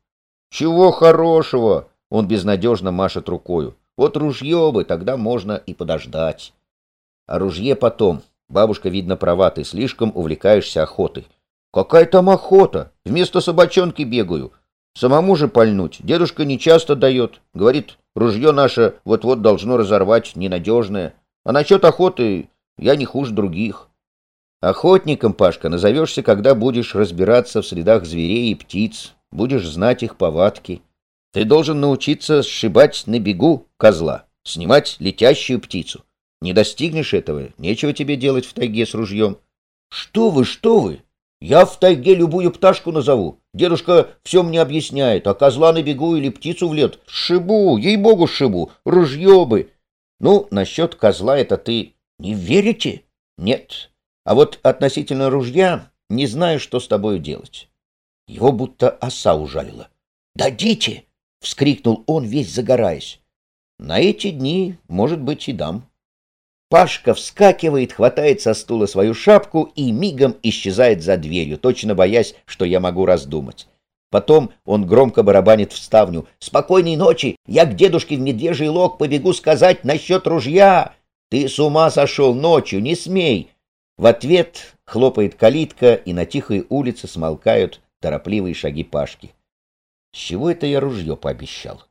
S1: Чего хорошего? Он безнадежно машет рукою. Вот ружье бы, тогда можно и подождать. О ружье потом. Бабушка, видно, права, ты слишком увлекаешься охотой. Какая там охота? Вместо собачонки бегаю.
S2: Самому же пальнуть дедушка не часто дает. Говорит, ружье наше вот-вот должно разорвать, ненадежное. А насчет охоты я не хуже других. Охотником, Пашка, назовешься, когда будешь разбираться в следах зверей и птиц, будешь знать их повадки. Ты должен научиться сшибать на бегу козла, снимать летящую птицу. Не достигнешь этого, нечего тебе делать в тайге с ружьем. Что вы, что вы? Я в тайге любую пташку назову. Дедушка все мне объясняет, а козла на бегу или птицу в лед шибу, ей-богу шибу, ружье бы. Ну, насчет козла это ты не верите? Нет. А вот относительно ружья не знаю, что с тобой делать. Его будто оса ужалила. «Дадите!» — вскрикнул он, весь загораясь. «На эти дни, может быть, и дам». Пашка вскакивает, хватает со стула свою шапку и мигом исчезает за дверью, точно боясь, что я могу раздумать. Потом он громко барабанит в ставню. «Спокойной ночи! Я к дедушке в медвежий лог побегу сказать насчет ружья! Ты с ума сошел ночью, не смей!» В ответ хлопает калитка, и на тихой улице смолкают торопливые шаги Пашки. С чего это я ружье пообещал?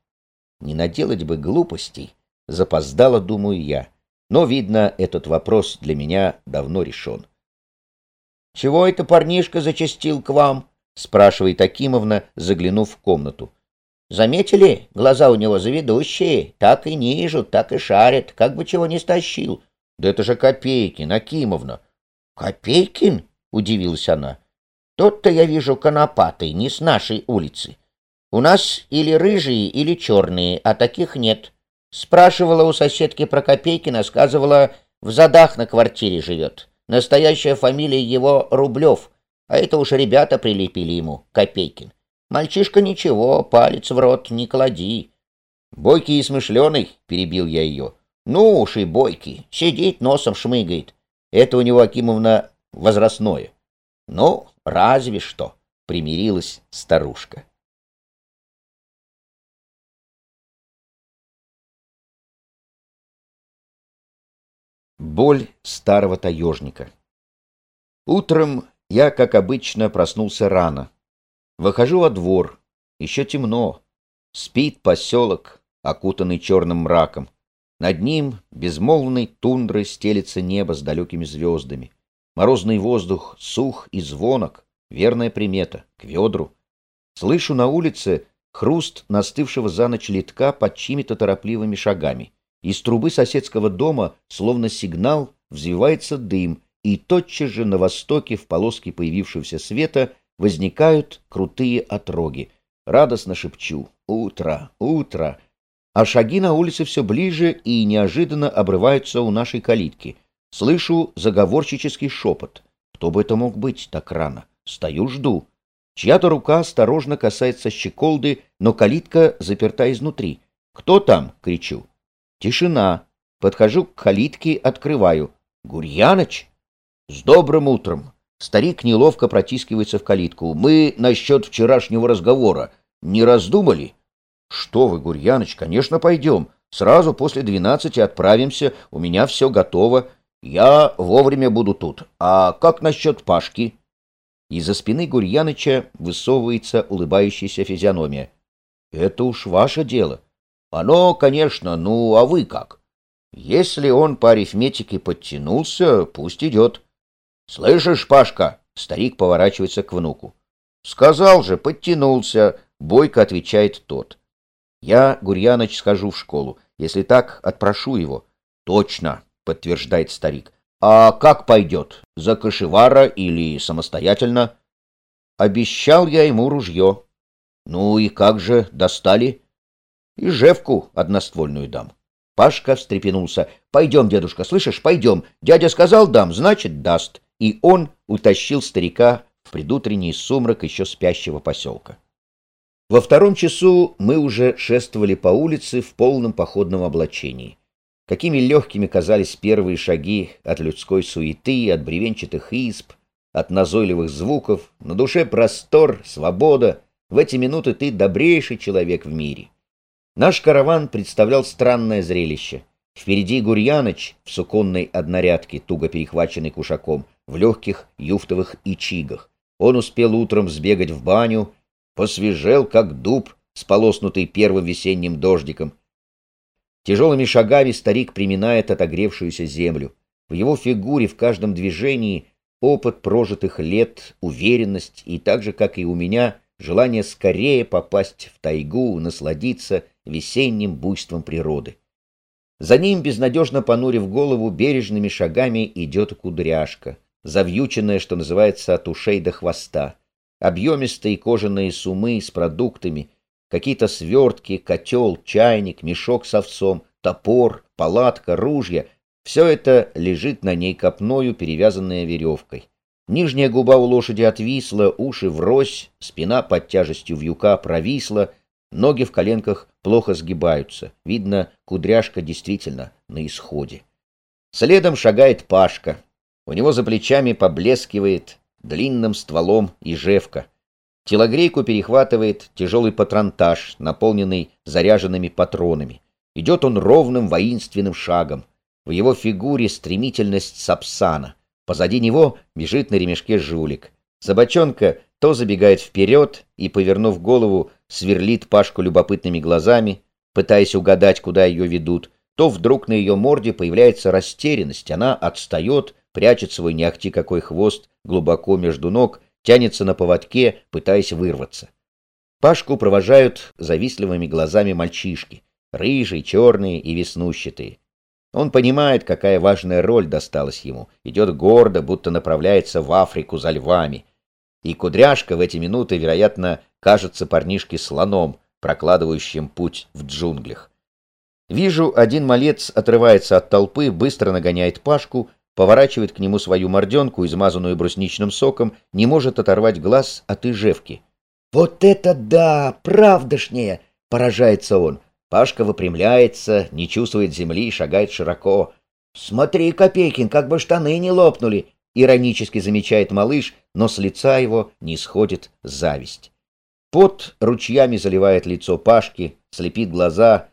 S2: Не наделать бы глупостей, запоздало, думаю я. Но, видно, этот вопрос для меня давно решен. — Чего это парнишка зачастил к вам? — спрашивает Акимовна, заглянув в комнату. — Заметили? Глаза у него заведущие. Так и нижут, так и шарят, как бы чего не стащил. — Да это же Копейкин, Акимовна. — Копейкин? — удивилась она. — Тот-то я вижу конопатый, не с нашей улицы. У нас или рыжие, или черные, а таких нет. Спрашивала у соседки про Копейкина, сказывала, в задах на квартире живет. Настоящая фамилия его Рублев, а это уж ребята прилепили ему, Копейкин. Мальчишка ничего, палец в рот не клади. Бойкий и смышленый, перебил я ее. Ну уж и бойкий, сидит, носом шмыгает. Это у него, Акимовна, возрастное. Ну, разве что, примирилась старушка. Боль старого таежника. Утром я, как обычно, проснулся рано. Выхожу во двор. Еще темно. Спит поселок, окутанный черным мраком. Над ним безмолвной тундрой стелится небо с далекими звездами. Морозный воздух сух и звонок, верная примета, к ведру. Слышу на улице хруст настывшего за ночь литка под чьими-то торопливыми шагами. Из трубы соседского дома, словно сигнал, взвивается дым, и тотчас же на востоке, в полоске появившегося света, возникают крутые отроги. Радостно шепчу «Утро! Утро!» А шаги на улице все ближе и неожиданно обрываются у нашей калитки. Слышу заговорщический шепот. Кто бы это мог быть так рано? Стою, жду. Чья-то рука осторожно касается щеколды, но калитка заперта изнутри. «Кто там?» — кричу. Тишина. Подхожу к калитке, открываю. Гурьяныч? С добрым утром. Старик неловко протискивается в калитку. Мы насчет вчерашнего разговора. Не раздумали? Что вы, Гурьяныч, конечно, пойдем. Сразу после двенадцати отправимся. У меня все готово. Я вовремя буду тут. А как насчет Пашки? Из-за спины Гурьяныча высовывается улыбающаяся физиономия. Это уж ваше дело. Оно, конечно, ну, а вы как? Если он по арифметике подтянулся, пусть идет. Слышишь, Пашка? Старик поворачивается к внуку. Сказал же, подтянулся, бойко отвечает тот. Я, Гурьяныч, схожу в школу. Если так, отпрошу его. Точно, подтверждает старик. А как пойдет? За кошевара или самостоятельно? Обещал я ему ружье. Ну и как же, достали? И жевку одноствольную дам. Пашка встрепенулся. «Пойдем, дедушка, слышишь, пойдем. Дядя сказал дам, значит, даст». И он утащил старика в предутренний сумрак еще спящего поселка. Во втором часу мы уже шествовали по улице в полном походном облачении. Какими легкими казались первые шаги от людской суеты, от бревенчатых изб, от назойливых звуков. На душе простор, свобода. В эти минуты ты добрейший человек в мире. Наш караван представлял странное зрелище. Впереди Гурьяныч в суконной однорядке, туго перехваченный кушаком, в легких юфтовых ичигах. Он успел утром сбегать в баню посвежел, как дуб, сполоснутый первым весенним дождиком. Тяжелыми шагами старик приминает отогревшуюся землю. В его фигуре, в каждом движении опыт прожитых лет, уверенность и так же, как и у меня, желание скорее попасть в тайгу, насладиться весенним буйством природы. За ним, безнадежно понурив голову, бережными шагами идет кудряшка, завьюченная, что называется, от ушей до хвоста. Объемистые кожаные сумы с продуктами, какие-то свертки, котел, чайник, мешок с овцом, топор, палатка, ружья — все это лежит на ней копною, перевязанная веревкой. Нижняя губа у лошади отвисла, уши врозь, спина под тяжестью вьюка провисла — Ноги в коленках плохо сгибаются. Видно, кудряшка действительно на исходе. Следом шагает Пашка. У него за плечами поблескивает длинным стволом ижевка. Телогрейку перехватывает тяжелый патронтаж, наполненный заряженными патронами. Идет он ровным воинственным шагом. В его фигуре стремительность сапсана. Позади него бежит на ремешке жулик. Собачонка то забегает вперед и, повернув голову, сверлит Пашку любопытными глазами, пытаясь угадать, куда ее ведут, то вдруг на ее морде появляется растерянность, она отстает, прячет свой не ахти какой хвост глубоко между ног, тянется на поводке, пытаясь вырваться. Пашку провожают завистливыми глазами мальчишки, рыжие, черные и веснущатые. Он понимает, какая важная роль досталась ему, идет гордо, будто направляется в Африку за львами, и кудряшка в эти минуты, вероятно, кажется парнишке слоном, прокладывающим путь в джунглях. Вижу, один малец отрывается от толпы, быстро нагоняет Пашку, поворачивает к нему свою морденку, измазанную брусничным соком, не может оторвать глаз от ижевки. «Вот это да! Правдошнее!» — поражается он. Пашка выпрямляется, не чувствует земли, шагает широко. «Смотри, Копейкин, как бы штаны не лопнули! Иронически замечает малыш, но с лица его не сходит зависть. Пот ручьями заливает лицо Пашки, слепит глаза,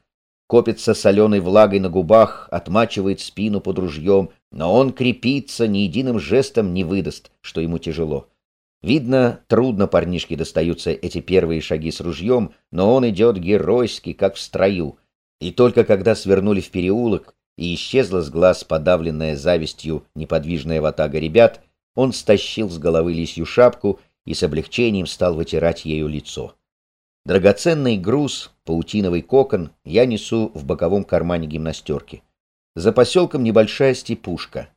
S2: копится соленой влагой на губах, отмачивает спину под ружьем, но он крепится, ни единым жестом не выдаст, что ему тяжело. Видно, трудно парнишке достаются эти первые шаги с ружьем, но он идет геройски, как в строю. И только когда свернули в переулок, и исчезла с глаз подавленная завистью неподвижная ватага ребят, он стащил с головы лисью шапку и с облегчением стал вытирать ею лицо. Драгоценный груз, паутиновый кокон, я несу в боковом кармане гимнастерки. За поселком небольшая степушка.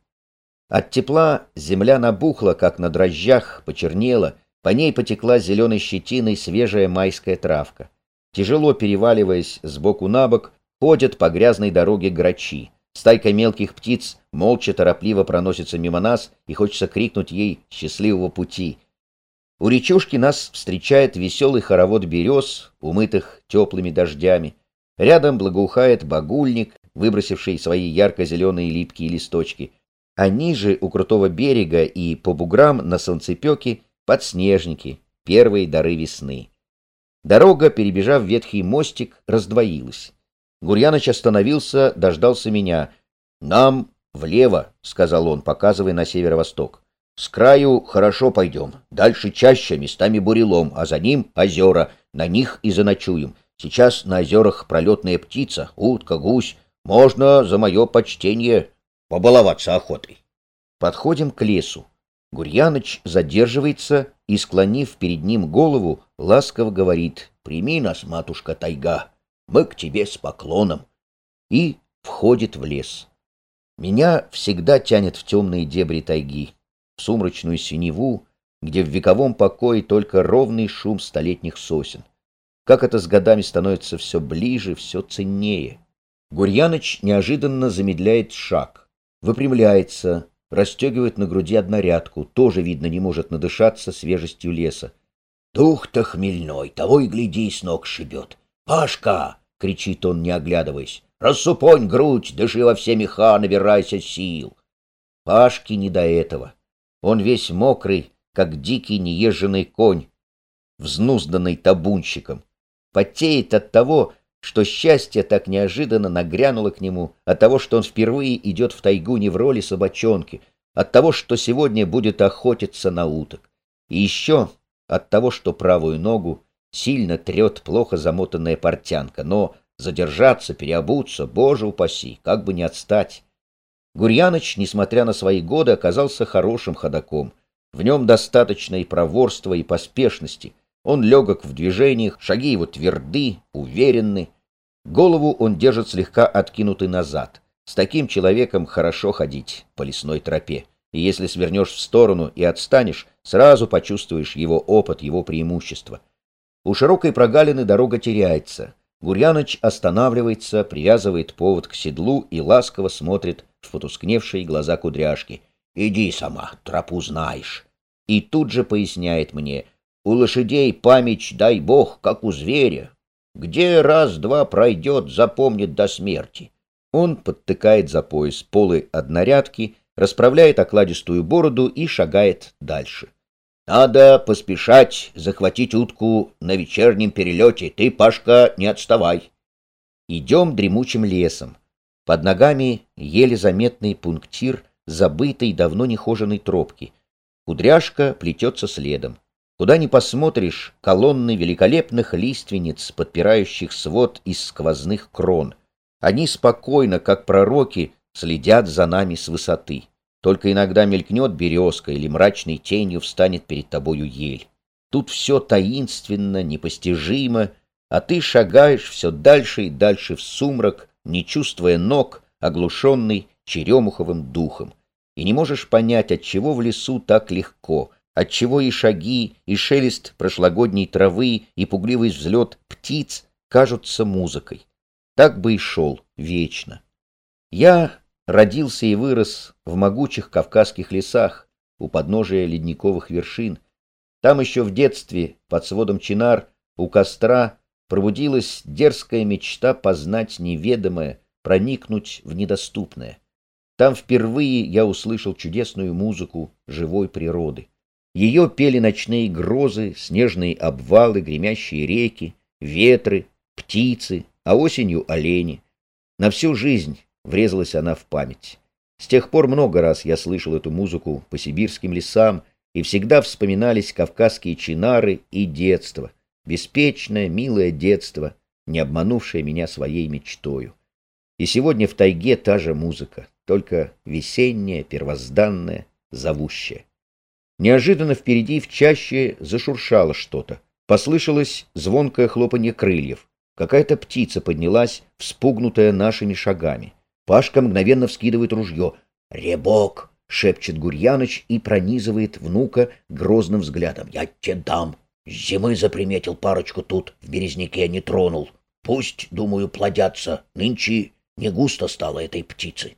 S2: От тепла земля набухла, как на дрожжах, почернела, по ней потекла зеленой щетиной свежая майская травка. Тяжело переваливаясь с боку на бок, Ходят по грязной дороге грачи. Стайка мелких птиц молча торопливо проносится мимо нас, и хочется крикнуть ей «счастливого пути». У речушки нас встречает веселый хоровод берез, умытых теплыми дождями. Рядом благоухает багульник, выбросивший свои ярко-зеленые липкие листочки. А ниже, у крутого берега и по буграм на солнцепеке, подснежники, первые дары весны. Дорога, перебежав ветхий мостик, раздвоилась. Гурьяныч остановился, дождался меня. «Нам влево», — сказал он, показывая на северо-восток. «С краю хорошо пойдем. Дальше чаще, местами бурелом, а за ним озера. На них и заночуем. Сейчас на озерах пролетная птица, утка, гусь. Можно за мое почтение побаловаться охотой». Подходим к лесу. Гурьяныч задерживается и, склонив перед ним голову, ласково говорит «Прими нас, матушка тайга» мы к тебе с поклоном, и входит в лес. Меня всегда тянет в темные дебри тайги, в сумрачную синеву, где в вековом покое только ровный шум столетних сосен. Как это с годами становится все ближе, все ценнее. Гурьяныч неожиданно замедляет шаг, выпрямляется, расстегивает на груди однорядку, тоже, видно, не может надышаться свежестью леса. Дух-то хмельной, того и гляди, с ног шибет. «Пашка!» — кричит он, не оглядываясь. «Рассупонь грудь, дыши во все меха, набирайся сил!» Пашке не до этого. Он весь мокрый, как дикий неезженный конь, взнузданный табунщиком. Потеет от того, что счастье так неожиданно нагрянуло к нему, от того, что он впервые идет в тайгу не в роли собачонки, от того, что сегодня будет охотиться на уток. И еще от того, что правую ногу
S1: сильно трет плохо замотанная портянка, но задержаться, переобуться, боже упаси, как бы не отстать. Гурьяныч, несмотря на свои годы, оказался хорошим ходаком. В нем достаточно и проворства, и поспешности. Он легок в движениях, шаги его тверды, уверенны. Голову он держит слегка откинутый назад. С таким человеком хорошо ходить по лесной тропе. И если свернешь в сторону и отстанешь, сразу почувствуешь его опыт, его преимущество. У широкой прогалины дорога теряется. Гурьяныч останавливается, привязывает повод к седлу и ласково смотрит в потускневшие глаза кудряшки. «Иди сама, тропу знаешь». И тут же поясняет мне, «У лошадей память, дай бог, как у зверя. Где раз-два пройдет, запомнит до смерти». Он подтыкает за пояс полы однорядки, расправляет окладистую бороду и шагает дальше. Надо поспешать захватить утку на вечернем перелете. Ты, Пашка, не отставай. Идем дремучим лесом. Под ногами еле заметный пунктир забытой, давно нехоженной тропки. Кудряшка плетется следом. Куда ни посмотришь, колонны великолепных лиственниц, подпирающих свод из сквозных крон. Они спокойно, как пророки, следят за нами с высоты. Только иногда мелькнет березка или мрачной тенью встанет перед тобою ель. Тут все таинственно, непостижимо, а ты шагаешь все дальше и дальше в сумрак, не чувствуя ног, оглушенный черемуховым духом. И не можешь понять, от чего в лесу так легко, от чего и шаги, и шелест прошлогодней травы, и пугливый взлет птиц кажутся музыкой. Так бы и шел вечно. Я родился и вырос в могучих кавказских лесах у подножия ледниковых вершин. Там еще в детстве, под сводом чинар, у костра, пробудилась дерзкая мечта познать неведомое, проникнуть в недоступное. Там впервые я услышал чудесную музыку живой природы. Ее пели ночные грозы, снежные обвалы, гремящие реки, ветры, птицы, а осенью олени. На всю жизнь Врезалась она в память. С тех пор много раз я слышал эту музыку по сибирским лесам, и всегда вспоминались кавказские чинары и детство, беспечное, милое детство, не обманувшее меня своей мечтою. И сегодня в тайге та же музыка, только весенняя, первозданная, зовущая. Неожиданно впереди в чаще зашуршало что-то. Послышалось звонкое хлопанье крыльев. Какая-то птица поднялась, вспугнутая нашими шагами. Пашка мгновенно вскидывает ружье. «Ребок!» — шепчет Гурьяныч и пронизывает внука грозным взглядом. «Я тебе дам! Зимы заприметил парочку тут, в березняке не тронул. Пусть, думаю, плодятся. Нынче не густо стало этой птицы».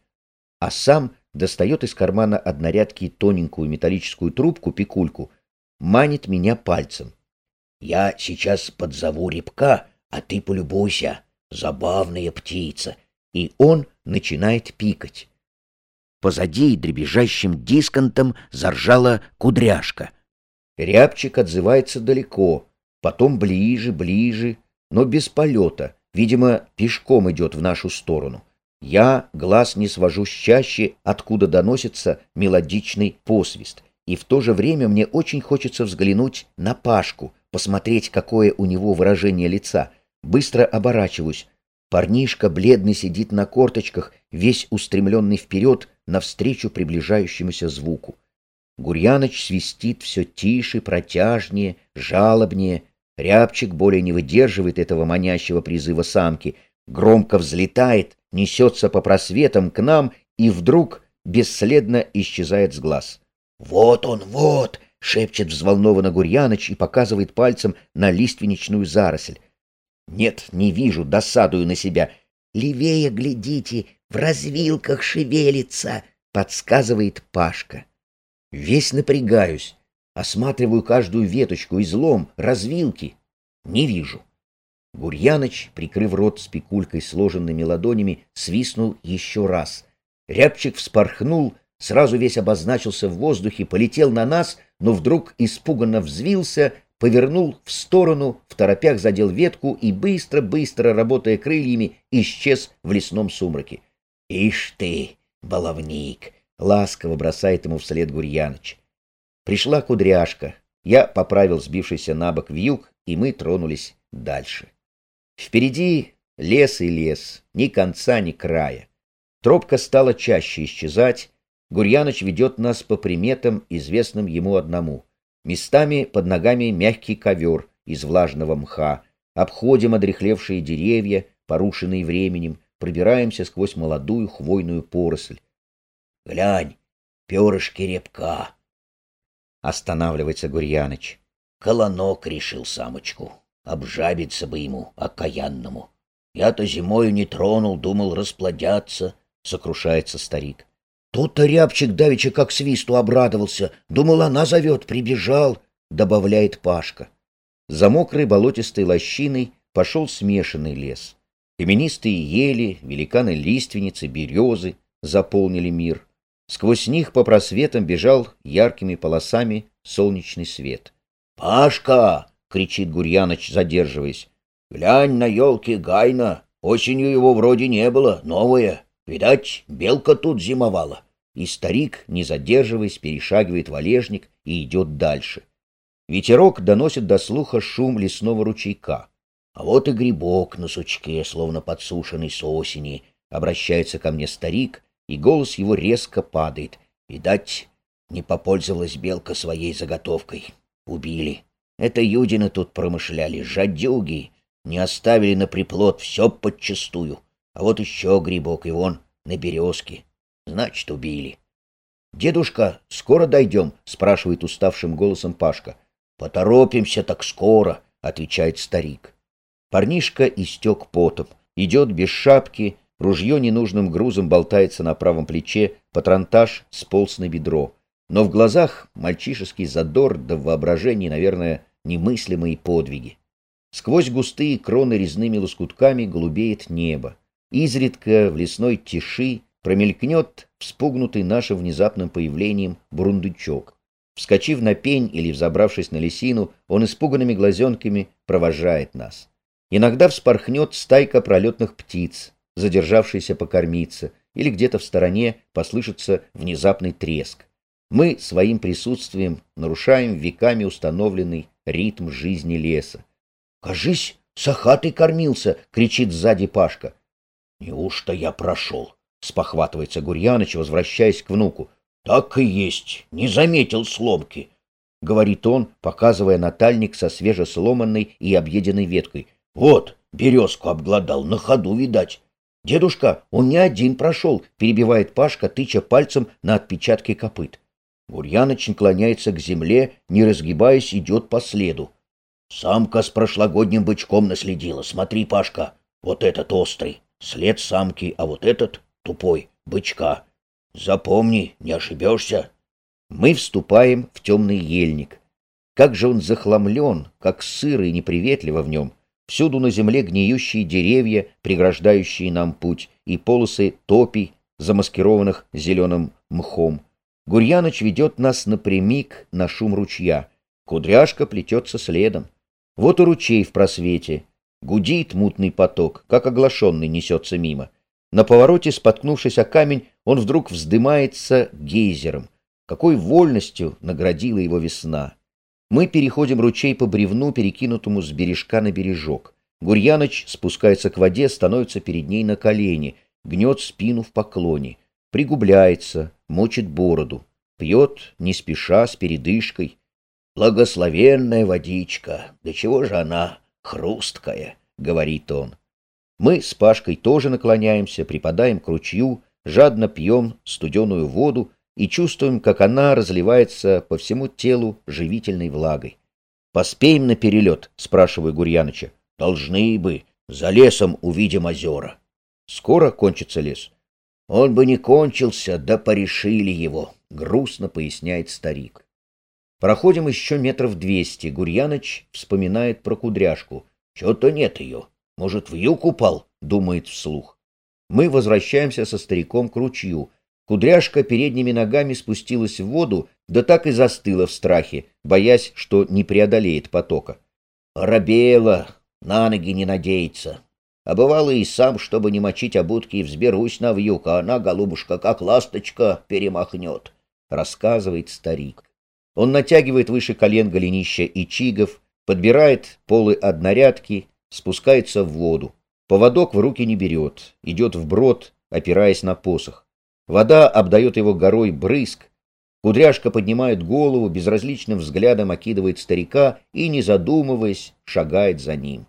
S1: А сам достает из кармана однорядки тоненькую металлическую трубку-пикульку, манит меня пальцем. «Я сейчас подзову репка, а ты полюбуйся. Забавная птица и он начинает пикать. Позади дребезжащим дисконтом заржала кудряшка. Рябчик отзывается далеко, потом ближе, ближе, но без полета, видимо, пешком идет в нашу сторону. Я глаз не свожу с чаще, откуда доносится мелодичный посвист, и в то же время мне очень хочется взглянуть на Пашку, посмотреть, какое у него выражение лица. Быстро оборачиваюсь. Парнишка бледный сидит на корточках, весь устремленный вперед, навстречу приближающемуся звуку. Гурьяныч свистит все тише, протяжнее, жалобнее. Рябчик более не выдерживает этого манящего призыва самки, громко взлетает, несется по просветам к нам и вдруг бесследно исчезает с глаз. «Вот он, вот!» — шепчет взволнованно Гурьяныч и показывает пальцем на лиственничную заросль. Нет, не вижу, досадую на себя. Левее глядите, в развилках шевелится, подсказывает Пашка. Весь напрягаюсь, осматриваю каждую веточку, излом, развилки. Не вижу. Гурьяныч, прикрыв рот спекулькой сложенными ладонями, свистнул еще раз. Рябчик вспорхнул, сразу весь обозначился в воздухе, полетел на нас, но вдруг испуганно взвился, повернул в сторону, в торопях задел ветку и быстро-быстро, работая крыльями, исчез в лесном сумраке. — Ишь ты, баловник! — ласково бросает ему вслед Гурьяныч. Пришла кудряшка. Я поправил сбившийся на бок вьюг и мы тронулись дальше. Впереди лес и лес, ни конца, ни края. Тропка стала чаще исчезать, Гурьяныч ведет нас по приметам, известным ему одному. Местами под ногами мягкий ковер из влажного мха, обходим одрехлевшие деревья, порушенные временем, пробираемся сквозь молодую хвойную поросль.
S2: — Глянь, перышки репка!
S1: — останавливается Гурьяныч.
S2: — Колонок решил самочку. Обжабиться бы ему, окаянному. Я-то зимою не тронул, думал расплодятся, — сокрушается старик. Тут-то рябчик давеча как свисту обрадовался. Думал, она зовет, прибежал, — добавляет Пашка.
S1: За мокрой болотистой лощиной пошел смешанный лес. Каменистые ели, великаны-лиственницы, березы заполнили мир. Сквозь них по просветам бежал яркими полосами солнечный свет.
S2: «Пашка!» — кричит Гурьяныч, задерживаясь. «Глянь на елки гайна. Осенью его вроде не было, новое. Видать, белка тут зимовала.
S1: И старик, не задерживаясь, перешагивает валежник и идет дальше. Ветерок доносит до слуха шум лесного ручейка.
S2: А вот и грибок на сучке, словно подсушенный с осени. Обращается ко мне старик, и голос его резко падает. Видать, не попользовалась белка своей заготовкой. Убили. Это юдины тут промышляли, жадюги. Не оставили на приплод, все подчистую. А вот еще грибок, и вон, на березке. Значит, убили.
S1: — Дедушка, скоро дойдем? — спрашивает уставшим голосом Пашка.
S2: — Поторопимся так скоро, — отвечает старик.
S1: Парнишка истек потом, идет без шапки, ружье ненужным грузом болтается на правом плече, патронтаж сполз на бедро. Но в глазах мальчишеский задор, да в воображении, наверное, немыслимые подвиги. Сквозь густые кроны резными лоскутками голубеет небо. Изредка в лесной тиши промелькнет вспугнутый нашим внезапным появлением бурундучок. Вскочив на пень или взобравшись на лесину, он испуганными глазенками провожает нас. Иногда вспорхнет стайка пролетных птиц, задержавшаяся покормиться, или где-то в стороне послышится внезапный треск. Мы своим присутствием нарушаем веками установленный ритм жизни леса.
S2: «Кажись, сахатый кормился!» — кричит сзади Пашка. Неужто я прошел? Спохватывается Гурьяныч, возвращаясь к внуку. Так и есть, не заметил сломки.
S1: — говорит он, показывая натальник со свежесломанной и объеденной веткой.
S2: — Вот, березку обглодал, на ходу видать.
S1: — Дедушка, он не один прошел, — перебивает Пашка, тыча пальцем на отпечатки копыт. Гурьяныч наклоняется к земле, не разгибаясь, идет по следу.
S2: — Самка с прошлогодним бычком наследила. Смотри, Пашка, вот этот острый. След самки, а вот этот тупой, бычка. Запомни, не ошибешься.
S1: Мы вступаем в темный ельник. Как же он захламлен, как сыро и неприветливо в нем. Всюду на земле гниющие деревья, преграждающие нам путь, и полосы топий, замаскированных зеленым мхом. Гурьяныч ведет нас напрямик на шум ручья. Кудряшка плетется следом. Вот и ручей в просвете. Гудит мутный поток, как оглашенный несется мимо. На повороте, споткнувшись о камень, он вдруг вздымается гейзером. Какой вольностью наградила его весна! Мы переходим ручей по бревну, перекинутому с бережка на бережок. Гурьяныч спускается к воде, становится перед ней на колени, гнет спину в поклоне, пригубляется, мочит бороду, пьет не спеша, с передышкой.
S2: Благословенная водичка, да чего же она хрусткая, — говорит он.
S1: Мы с Пашкой тоже наклоняемся, припадаем к ручью, жадно пьем студеную воду и чувствуем, как она разливается по всему телу живительной влагой. «Поспеем на перелет?» — спрашиваю Гурьяныча.
S2: «Должны бы. За лесом увидим озера».
S1: «Скоро кончится лес?»
S2: «Он бы не кончился, да порешили его», — грустно поясняет старик.
S1: Проходим еще метров двести. Гурьяныч вспоминает про кудряшку.
S2: Чего-то нет ее. Может, в юг упал? Думает вслух.
S1: Мы возвращаемся со стариком к ручью. Кудряшка передними ногами спустилась в воду, да так и застыла в страхе, боясь, что не преодолеет потока.
S2: Робела, на ноги не надеется. А бывало и сам, чтобы не мочить обутки, взберусь на вьюг, а она, голубушка, как ласточка, перемахнет, — рассказывает старик.
S1: Он натягивает выше колен голенища и чигов, подбирает полы однорядки, спускается в воду. Поводок в руки не берет, идет вброд, опираясь на посох. Вода обдает его горой брызг. Кудряшка поднимает голову, безразличным взглядом окидывает старика и, не задумываясь, шагает за ним.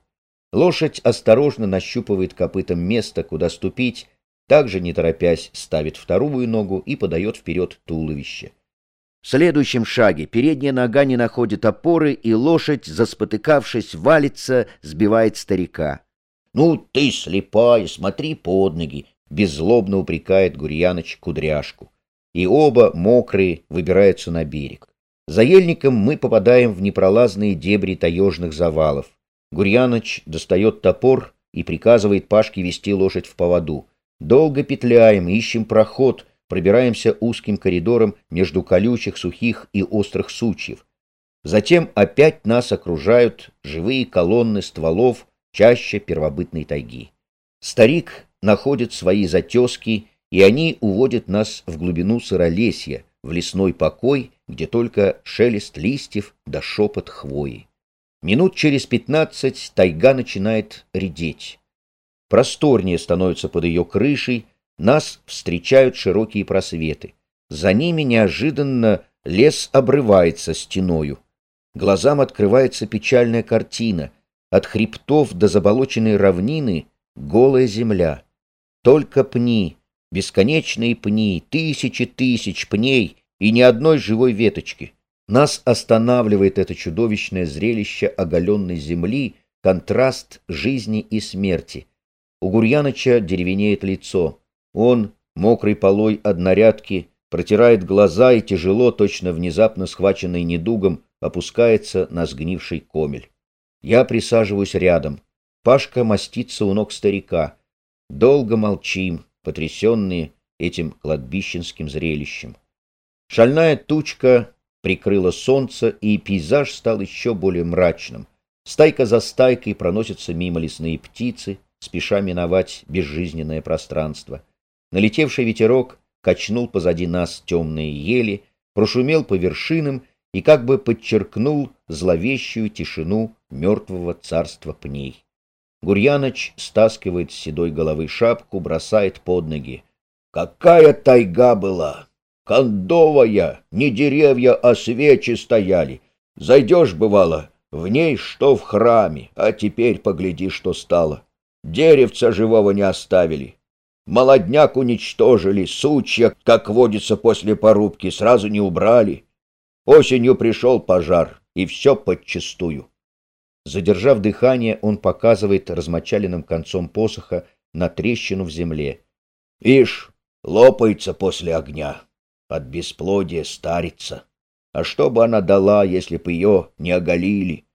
S1: Лошадь осторожно нащупывает копытом место, куда ступить, также, не торопясь, ставит вторую ногу и подает вперед туловище. В следующем шаге передняя нога не находит опоры, и лошадь, заспотыкавшись, валится, сбивает старика. «Ну ты слепая, смотри под ноги!» — беззлобно упрекает Гурьяныч кудряшку. И оба, мокрые, выбираются на берег. За ельником мы попадаем в непролазные дебри таежных завалов. Гурьяныч достает топор и приказывает Пашке вести лошадь в поводу. Долго петляем, ищем проход, пробираемся узким коридором между колючих, сухих и острых сучьев. Затем опять нас окружают живые колонны стволов чаще первобытной тайги. Старик находит свои затески, и они уводят нас в глубину сыролесья, в лесной покой, где только шелест листьев да шепот хвои. Минут через пятнадцать тайга начинает редеть. Просторнее становится под ее крышей, нас встречают широкие просветы. За ними неожиданно лес обрывается стеною. Глазам открывается печальная картина. От хребтов до заболоченной равнины голая земля. Только пни, бесконечные пни, тысячи тысяч пней и ни одной живой веточки. Нас останавливает это чудовищное зрелище оголенной земли, контраст жизни и смерти. У Гурьяныча деревенеет лицо. Он, мокрой полой однорядки, протирает глаза и тяжело, точно внезапно схваченный недугом, опускается на сгнивший комель. Я присаживаюсь рядом. Пашка мастится у ног старика. Долго молчим, потрясенные этим кладбищенским зрелищем. Шальная тучка прикрыла солнце, и пейзаж стал еще более мрачным. Стайка за стайкой проносятся мимо лесные птицы, спеша миновать безжизненное пространство. Налетевший ветерок качнул позади нас темные ели, прошумел по вершинам и как бы подчеркнул зловещую тишину мертвого царства пней. Гурьяныч стаскивает с седой головы шапку, бросает под ноги. «Какая тайга была! Кондовая! Не деревья, а свечи стояли! Зайдешь, бывало, в ней что в храме, а теперь погляди, что стало. Деревца живого не оставили. Молодняк уничтожили, сучья, как водится после порубки, сразу не убрали. Осенью пришел пожар, и все подчистую. Задержав дыхание, он показывает размочаленным концом посоха на трещину в земле. Ишь, лопается после огня, от бесплодия старится. А что бы она дала, если бы ее не оголили?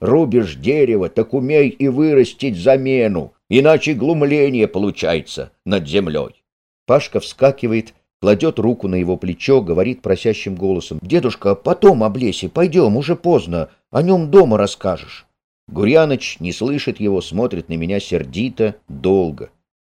S1: Рубишь дерево, так умей и вырастить замену, иначе глумление получается над землей. Пашка вскакивает, кладет руку на его плечо, говорит просящим голосом. — Дедушка, потом об лесе, пойдем, уже поздно, о нем дома расскажешь. Гурьяныч не слышит его, смотрит на меня сердито, долго.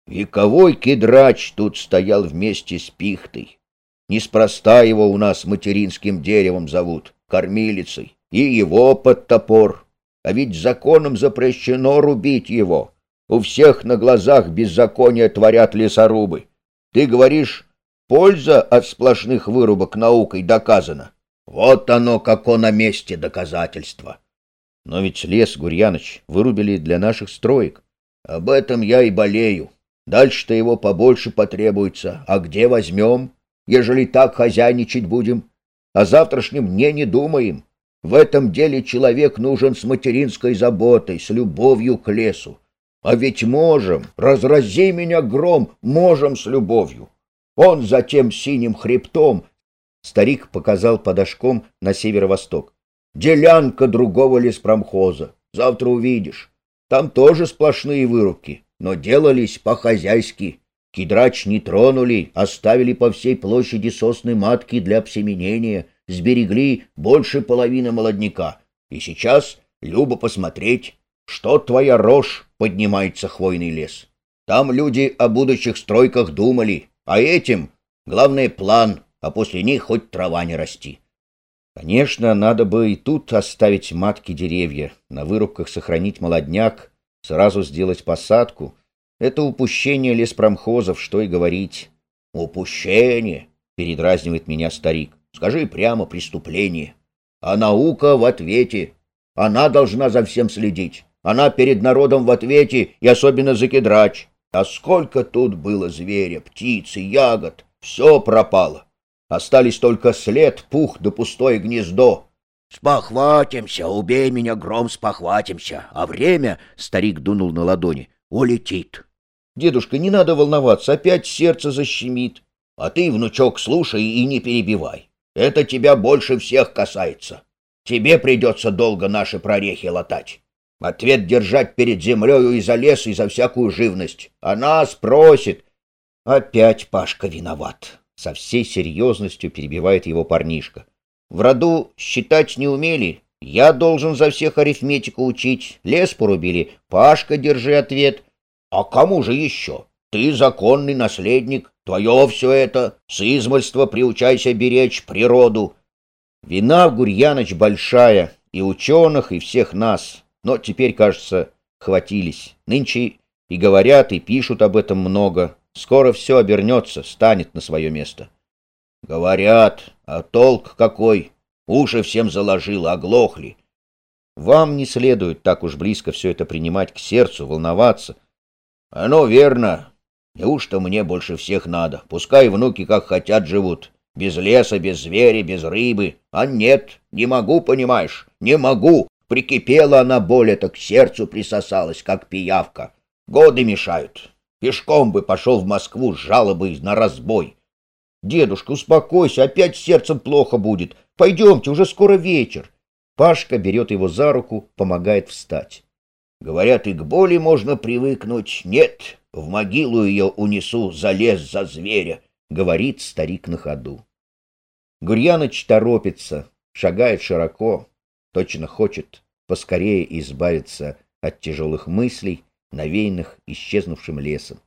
S1: Вековой кедрач тут стоял вместе с пихтой. Неспроста его у нас материнским деревом зовут, кормилицей, и его под топор. А ведь законом запрещено рубить его. У всех на глазах беззаконие творят лесорубы. Ты говоришь, польза от сплошных вырубок наукой доказана. Вот оно, како на месте доказательства. Но ведь лес, Гурьяныч, вырубили для наших строек. Об этом я и болею. Дальше-то его побольше потребуется. А где возьмем, ежели так хозяйничать будем? О завтрашнем дне не думаем. В этом деле человек нужен с материнской заботой, с любовью к лесу. А ведь можем, разрази меня гром, можем с любовью. Он за тем синим хребтом, старик показал подошком на северо-восток. Делянка другого леспромхоза. Завтра увидишь. Там тоже сплошные вырубки, но делались по-хозяйски. Кедрач не тронули, оставили по всей площади сосны матки для обсеменения, сберегли больше половины молодняка. И сейчас любо посмотреть, что твоя рожь поднимается хвойный лес. Там люди о будущих стройках думали, а этим главное план, а после них хоть трава не расти. Конечно, надо бы и тут оставить матки деревья, на вырубках сохранить молодняк, сразу сделать посадку. Это упущение леспромхозов, что и говорить.
S2: Упущение, передразнивает меня старик. Скажи прямо преступление. А наука в ответе. Она должна за всем следить. Она перед народом в ответе, и особенно за кедрач. А сколько тут было зверя, птицы, ягод. Все пропало. Остались только след, пух да пустое гнездо. Спохватимся, убей меня, гром, спохватимся. А время, — старик дунул на ладони, — улетит.
S1: Дедушка, не надо волноваться, опять сердце защемит.
S2: А ты, внучок, слушай и не перебивай. Это тебя больше всех касается. Тебе придется долго наши прорехи латать. Ответ держать перед землею и за лес, и за всякую живность. Она спросит.
S1: Опять Пашка виноват. Со всей серьезностью перебивает его парнишка. В роду считать не умели. Я должен за всех арифметику учить. Лес порубили. Пашка, держи ответ.
S2: А кому же еще? Ты законный наследник. Твое все это. С измольства приучайся беречь природу.
S1: Вина, Гурьяныч, большая. И ученых, и всех нас. Но теперь, кажется, хватились. Нынче и говорят, и пишут об этом много. Скоро все обернется, станет на свое место.
S2: Говорят, а толк какой? Уши всем заложило, оглохли.
S1: Вам не следует так уж близко все это принимать к сердцу, волноваться.
S2: Оно верно. Неужто мне больше всех надо? Пускай внуки как хотят живут. Без леса, без зверя, без рыбы. А нет, не могу, понимаешь, не могу. Прикипела она более, так к сердцу присосалась, как пиявка. Годы мешают. Пешком бы пошел в Москву с жалобой на разбой.
S1: Дедушка, успокойся, опять сердцем плохо будет. Пойдемте, уже скоро вечер. Пашка берет его за руку, помогает встать.
S2: Говорят, и к боли можно привыкнуть. Нет, в могилу ее унесу за лес, за зверя, — говорит старик на ходу.
S1: Гурьяныч торопится, шагает широко, точно хочет поскорее избавиться от тяжелых мыслей, навеянных исчезнувшим лесом.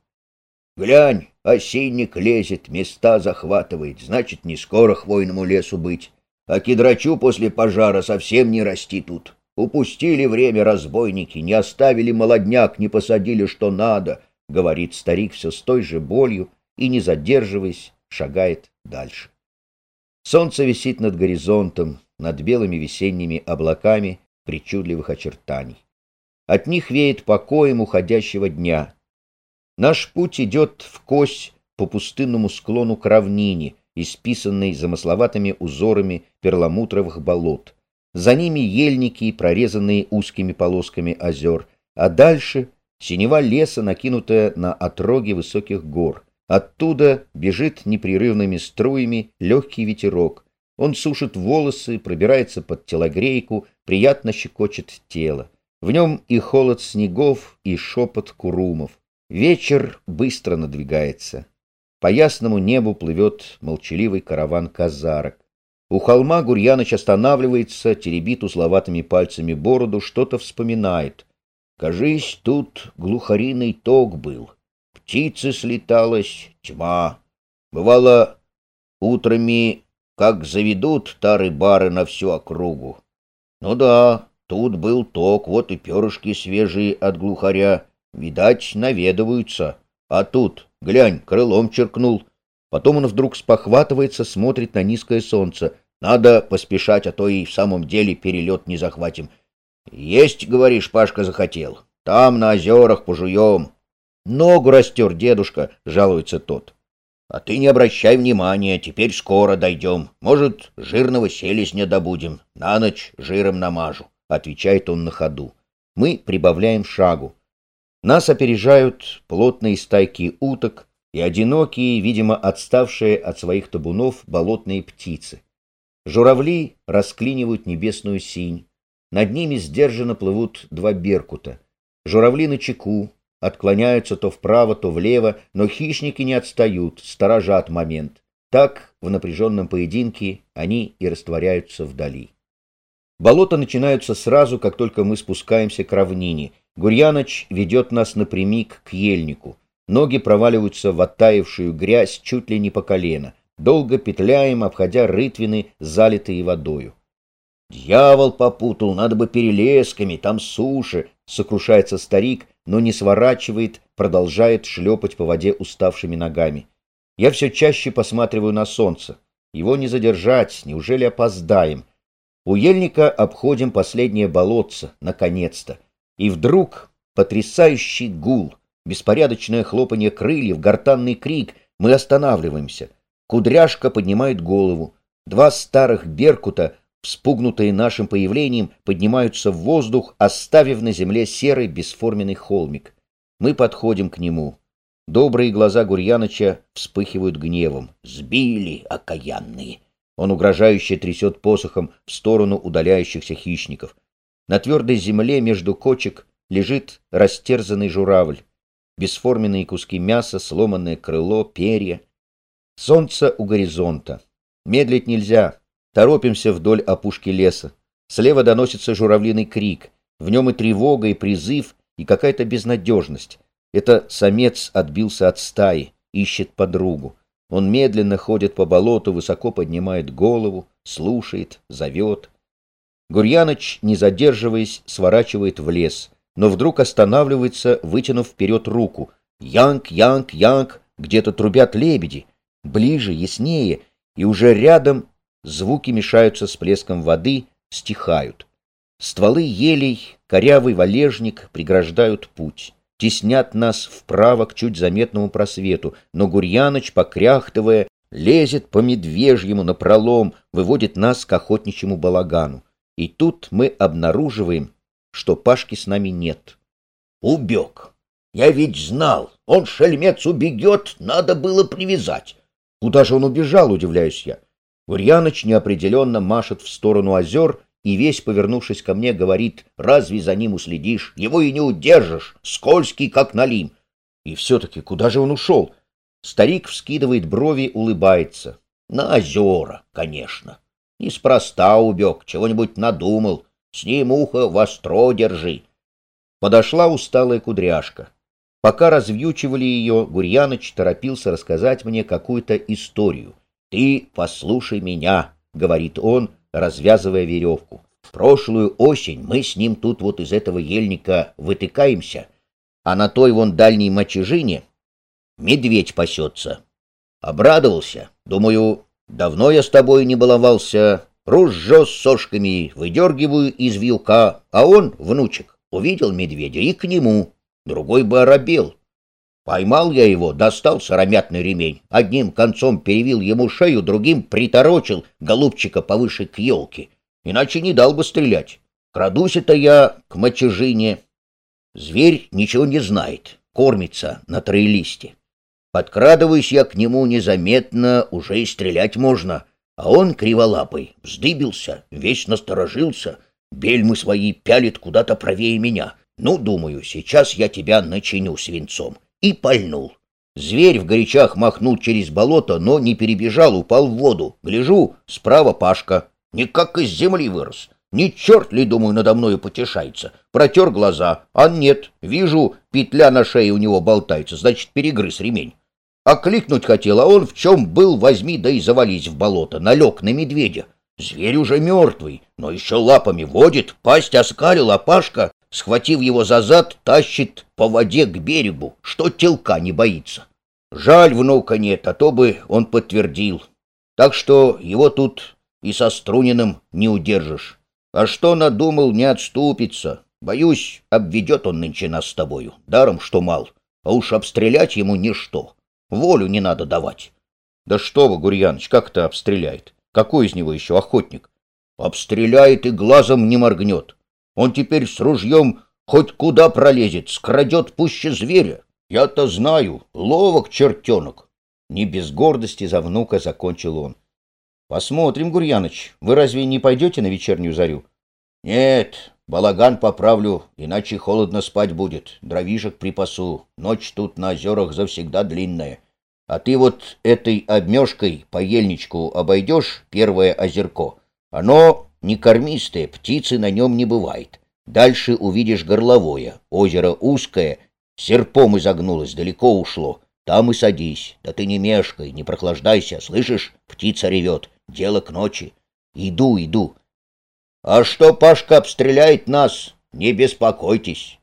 S2: Глянь, осенник лезет, места захватывает, значит, не скоро хвойному лесу быть. А кедрачу после пожара совсем не расти тут. Упустили время разбойники, не оставили молодняк, не посадили, что надо, — говорит старик все с той же болью и, не задерживаясь, шагает дальше.
S1: Солнце висит над горизонтом, над белыми весенними облаками причудливых очертаний. От них веет покоем уходящего дня. Наш путь идет в кось по пустынному склону к равнине, исписанной замысловатыми узорами перламутровых болот. За ними ельники, прорезанные узкими полосками озер, а дальше синева леса, накинутая на отроги высоких гор. Оттуда бежит непрерывными струями легкий ветерок. Он сушит волосы, пробирается под телогрейку, приятно щекочет тело. В нем и холод снегов, и шепот курумов. Вечер быстро надвигается. По ясному небу плывет молчаливый караван казарок. У холма Гурьяныч останавливается, теребит узловатыми пальцами бороду, что-то вспоминает. Кажись, тут глухариный ток был. Птицы слеталась, тьма. Бывало, утрами, как заведут тары-бары на всю округу. Ну да, Тут был ток, вот и перышки свежие от глухаря. Видать, наведываются. А тут, глянь, крылом черкнул. Потом он вдруг спохватывается, смотрит на низкое солнце. Надо поспешать, а то и в самом деле перелет не захватим. Есть, говоришь, Пашка захотел. Там на озерах пожуем. Ногу растер дедушка, жалуется тот. А ты не обращай внимания, теперь скоро дойдем. Может, жирного селезня добудем. На ночь жиром намажу отвечает он на ходу. Мы прибавляем шагу. Нас опережают плотные стайки уток и одинокие, видимо, отставшие от своих табунов болотные птицы. Журавли расклинивают небесную синь. Над ними сдержанно плывут два беркута. Журавли на чеку, отклоняются то вправо, то влево, но хищники не отстают, сторожат момент. Так, в напряженном поединке, они и растворяются вдали. Болота начинаются сразу, как только мы спускаемся к равнине. Гурьяныч ведет нас напрямик к ельнику. Ноги проваливаются в оттаившую грязь чуть ли не по колено. Долго петляем, обходя рытвины, залитые водою.
S2: Дьявол попутал, надо бы перелесками, там суши, сокрушается старик, но не сворачивает, продолжает шлепать по воде уставшими ногами. Я все чаще посматриваю на солнце. Его не задержать, неужели опоздаем? У ельника обходим последнее болотце, наконец-то. И вдруг потрясающий гул, беспорядочное хлопанье крыльев, гортанный крик. Мы останавливаемся. Кудряшка поднимает голову. Два старых беркута, вспугнутые нашим появлением, поднимаются в воздух, оставив на земле серый бесформенный холмик. Мы подходим к нему. Добрые глаза Гурьяныча вспыхивают гневом. «Сбили, окаянные!» Он угрожающе трясет посохом в сторону удаляющихся хищников. На твердой земле между кочек лежит растерзанный журавль. Бесформенные куски мяса, сломанное крыло, перья. Солнце у горизонта. Медлить нельзя. Торопимся вдоль опушки леса. Слева доносится журавлиный крик. В нем и тревога, и призыв, и какая-то безнадежность. Это самец отбился от стаи, ищет подругу. Он медленно ходит по болоту, высоко поднимает голову, слушает, зовет. Гурьяныч, не задерживаясь, сворачивает в лес, но вдруг останавливается, вытянув вперед руку. Янг, янг, янг, где-то трубят лебеди. Ближе, яснее, и уже рядом звуки мешаются с плеском воды, стихают. Стволы елей, корявый валежник преграждают путь теснят нас вправо к чуть заметному просвету, но Гурьяныч, покряхтывая, лезет по медвежьему напролом, выводит нас к охотничьему балагану. И тут мы обнаруживаем, что Пашки с нами нет. Убег. Я ведь знал, он, шельмец, убегет, надо было привязать. Куда же он убежал, удивляюсь я. Гурьяныч неопределенно машет в сторону озер и весь, повернувшись ко мне, говорит, разве за ним уследишь? Его и не удержишь, скользкий, как налим. И все-таки куда же он ушел? Старик вскидывает брови, улыбается. На озера, конечно. Неспроста убег, чего-нибудь надумал. С ним ухо востро держи. Подошла усталая кудряшка. Пока развьючивали ее, Гурьяныч торопился рассказать мне какую-то историю. «Ты послушай меня», — говорит он, — развязывая веревку. В прошлую осень мы с ним тут вот из этого ельника вытыкаемся, а на той вон дальней мочежине медведь пасется. Обрадовался. Думаю, давно я с тобой не баловался. Ружжо с сошками выдергиваю из вилка, а он, внучек, увидел медведя и к нему. Другой бы оробел, Поймал я его, достал сыромятный ремень, одним концом перевил ему шею, другим приторочил голубчика повыше к елке, иначе не дал бы стрелять. Крадусь это я к мочежине. Зверь ничего не знает, кормится на троелисте. Подкрадываюсь я к нему незаметно, уже и стрелять можно, а он криволапый, вздыбился, весь насторожился, бельмы свои пялит куда-то правее меня. Ну, думаю, сейчас я тебя начиню свинцом и пальнул. Зверь в горячах махнул через болото, но не перебежал, упал в воду. Гляжу, справа Пашка. Никак из земли вырос. Не черт ли, думаю, надо мною потешается. Протер глаза, а нет, вижу, петля на шее у него болтается, значит, перегрыз ремень. Окликнуть хотел, а он в чем был, возьми, да и завались в болото, налег на медведя. Зверь уже мертвый, но еще лапами водит, пасть оскалил, а Пашка схватив его за зад, тащит по воде к берегу, что телка не боится. Жаль, внука нет, а то бы он подтвердил. Так что его тут и со Струниным не удержишь. А что надумал, не отступится. Боюсь, обведет он нынче нас с тобою, даром что мал. А уж обстрелять ему ничто. Волю не надо давать. Да что вы, Гурьяныч, как это обстреляет? Какой из него еще охотник? Обстреляет и глазом не моргнет. Он теперь с ружьем хоть куда пролезет, скрадет пуще зверя. Я-то знаю, ловок чертенок. Не без гордости за внука закончил он. Посмотрим, Гурьяныч, вы разве не пойдете на вечернюю зарю? Нет, балаган поправлю, иначе холодно спать будет. Дровишек припасу, ночь тут на озерах завсегда длинная. А ты вот этой обмешкой по ельничку обойдешь первое озерко. Оно не кормистое, птицы на нем не бывает. Дальше увидишь горловое, озеро узкое, серпом изогнулось, далеко ушло. Там и садись, да ты не мешкай, не прохлаждайся, слышишь? Птица ревет, дело к ночи. Иду, иду. А что Пашка обстреляет нас, не беспокойтесь.